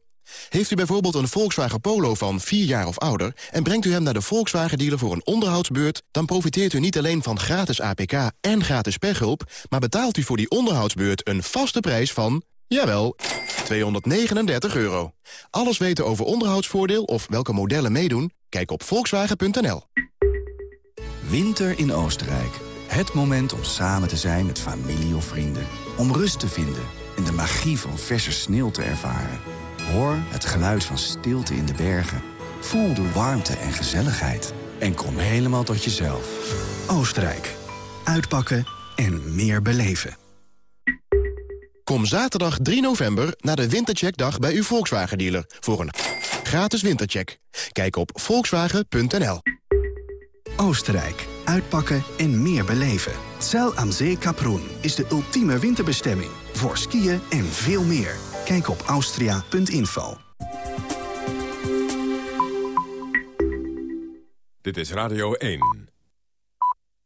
Heeft u bijvoorbeeld een Volkswagen Polo van 4 jaar of ouder... en brengt u hem naar de Volkswagen-dealer voor een onderhoudsbeurt... dan profiteert u niet alleen van gratis APK en gratis pechhulp... maar betaalt u voor die onderhoudsbeurt een vaste prijs van... jawel, 239 euro. Alles weten over onderhoudsvoordeel of welke modellen meedoen? Kijk op volkswagen.nl. Winter in Oostenrijk. Het moment om samen te zijn met familie of vrienden. Om rust te vinden en de magie van verse sneeuw te ervaren. Hoor het geluid van stilte in de bergen. Voel de warmte en gezelligheid. En kom helemaal tot jezelf. Oostenrijk. Uitpakken en meer beleven. Kom zaterdag 3 november naar de Wintercheckdag bij uw Volkswagen-dealer... voor een gratis wintercheck. Kijk op volkswagen.nl. Oostenrijk. Uitpakken en meer beleven. Zell am See Kaprun is de ultieme winterbestemming. Voor skiën en veel meer. Kijk op austria.info. Dit is Radio 1.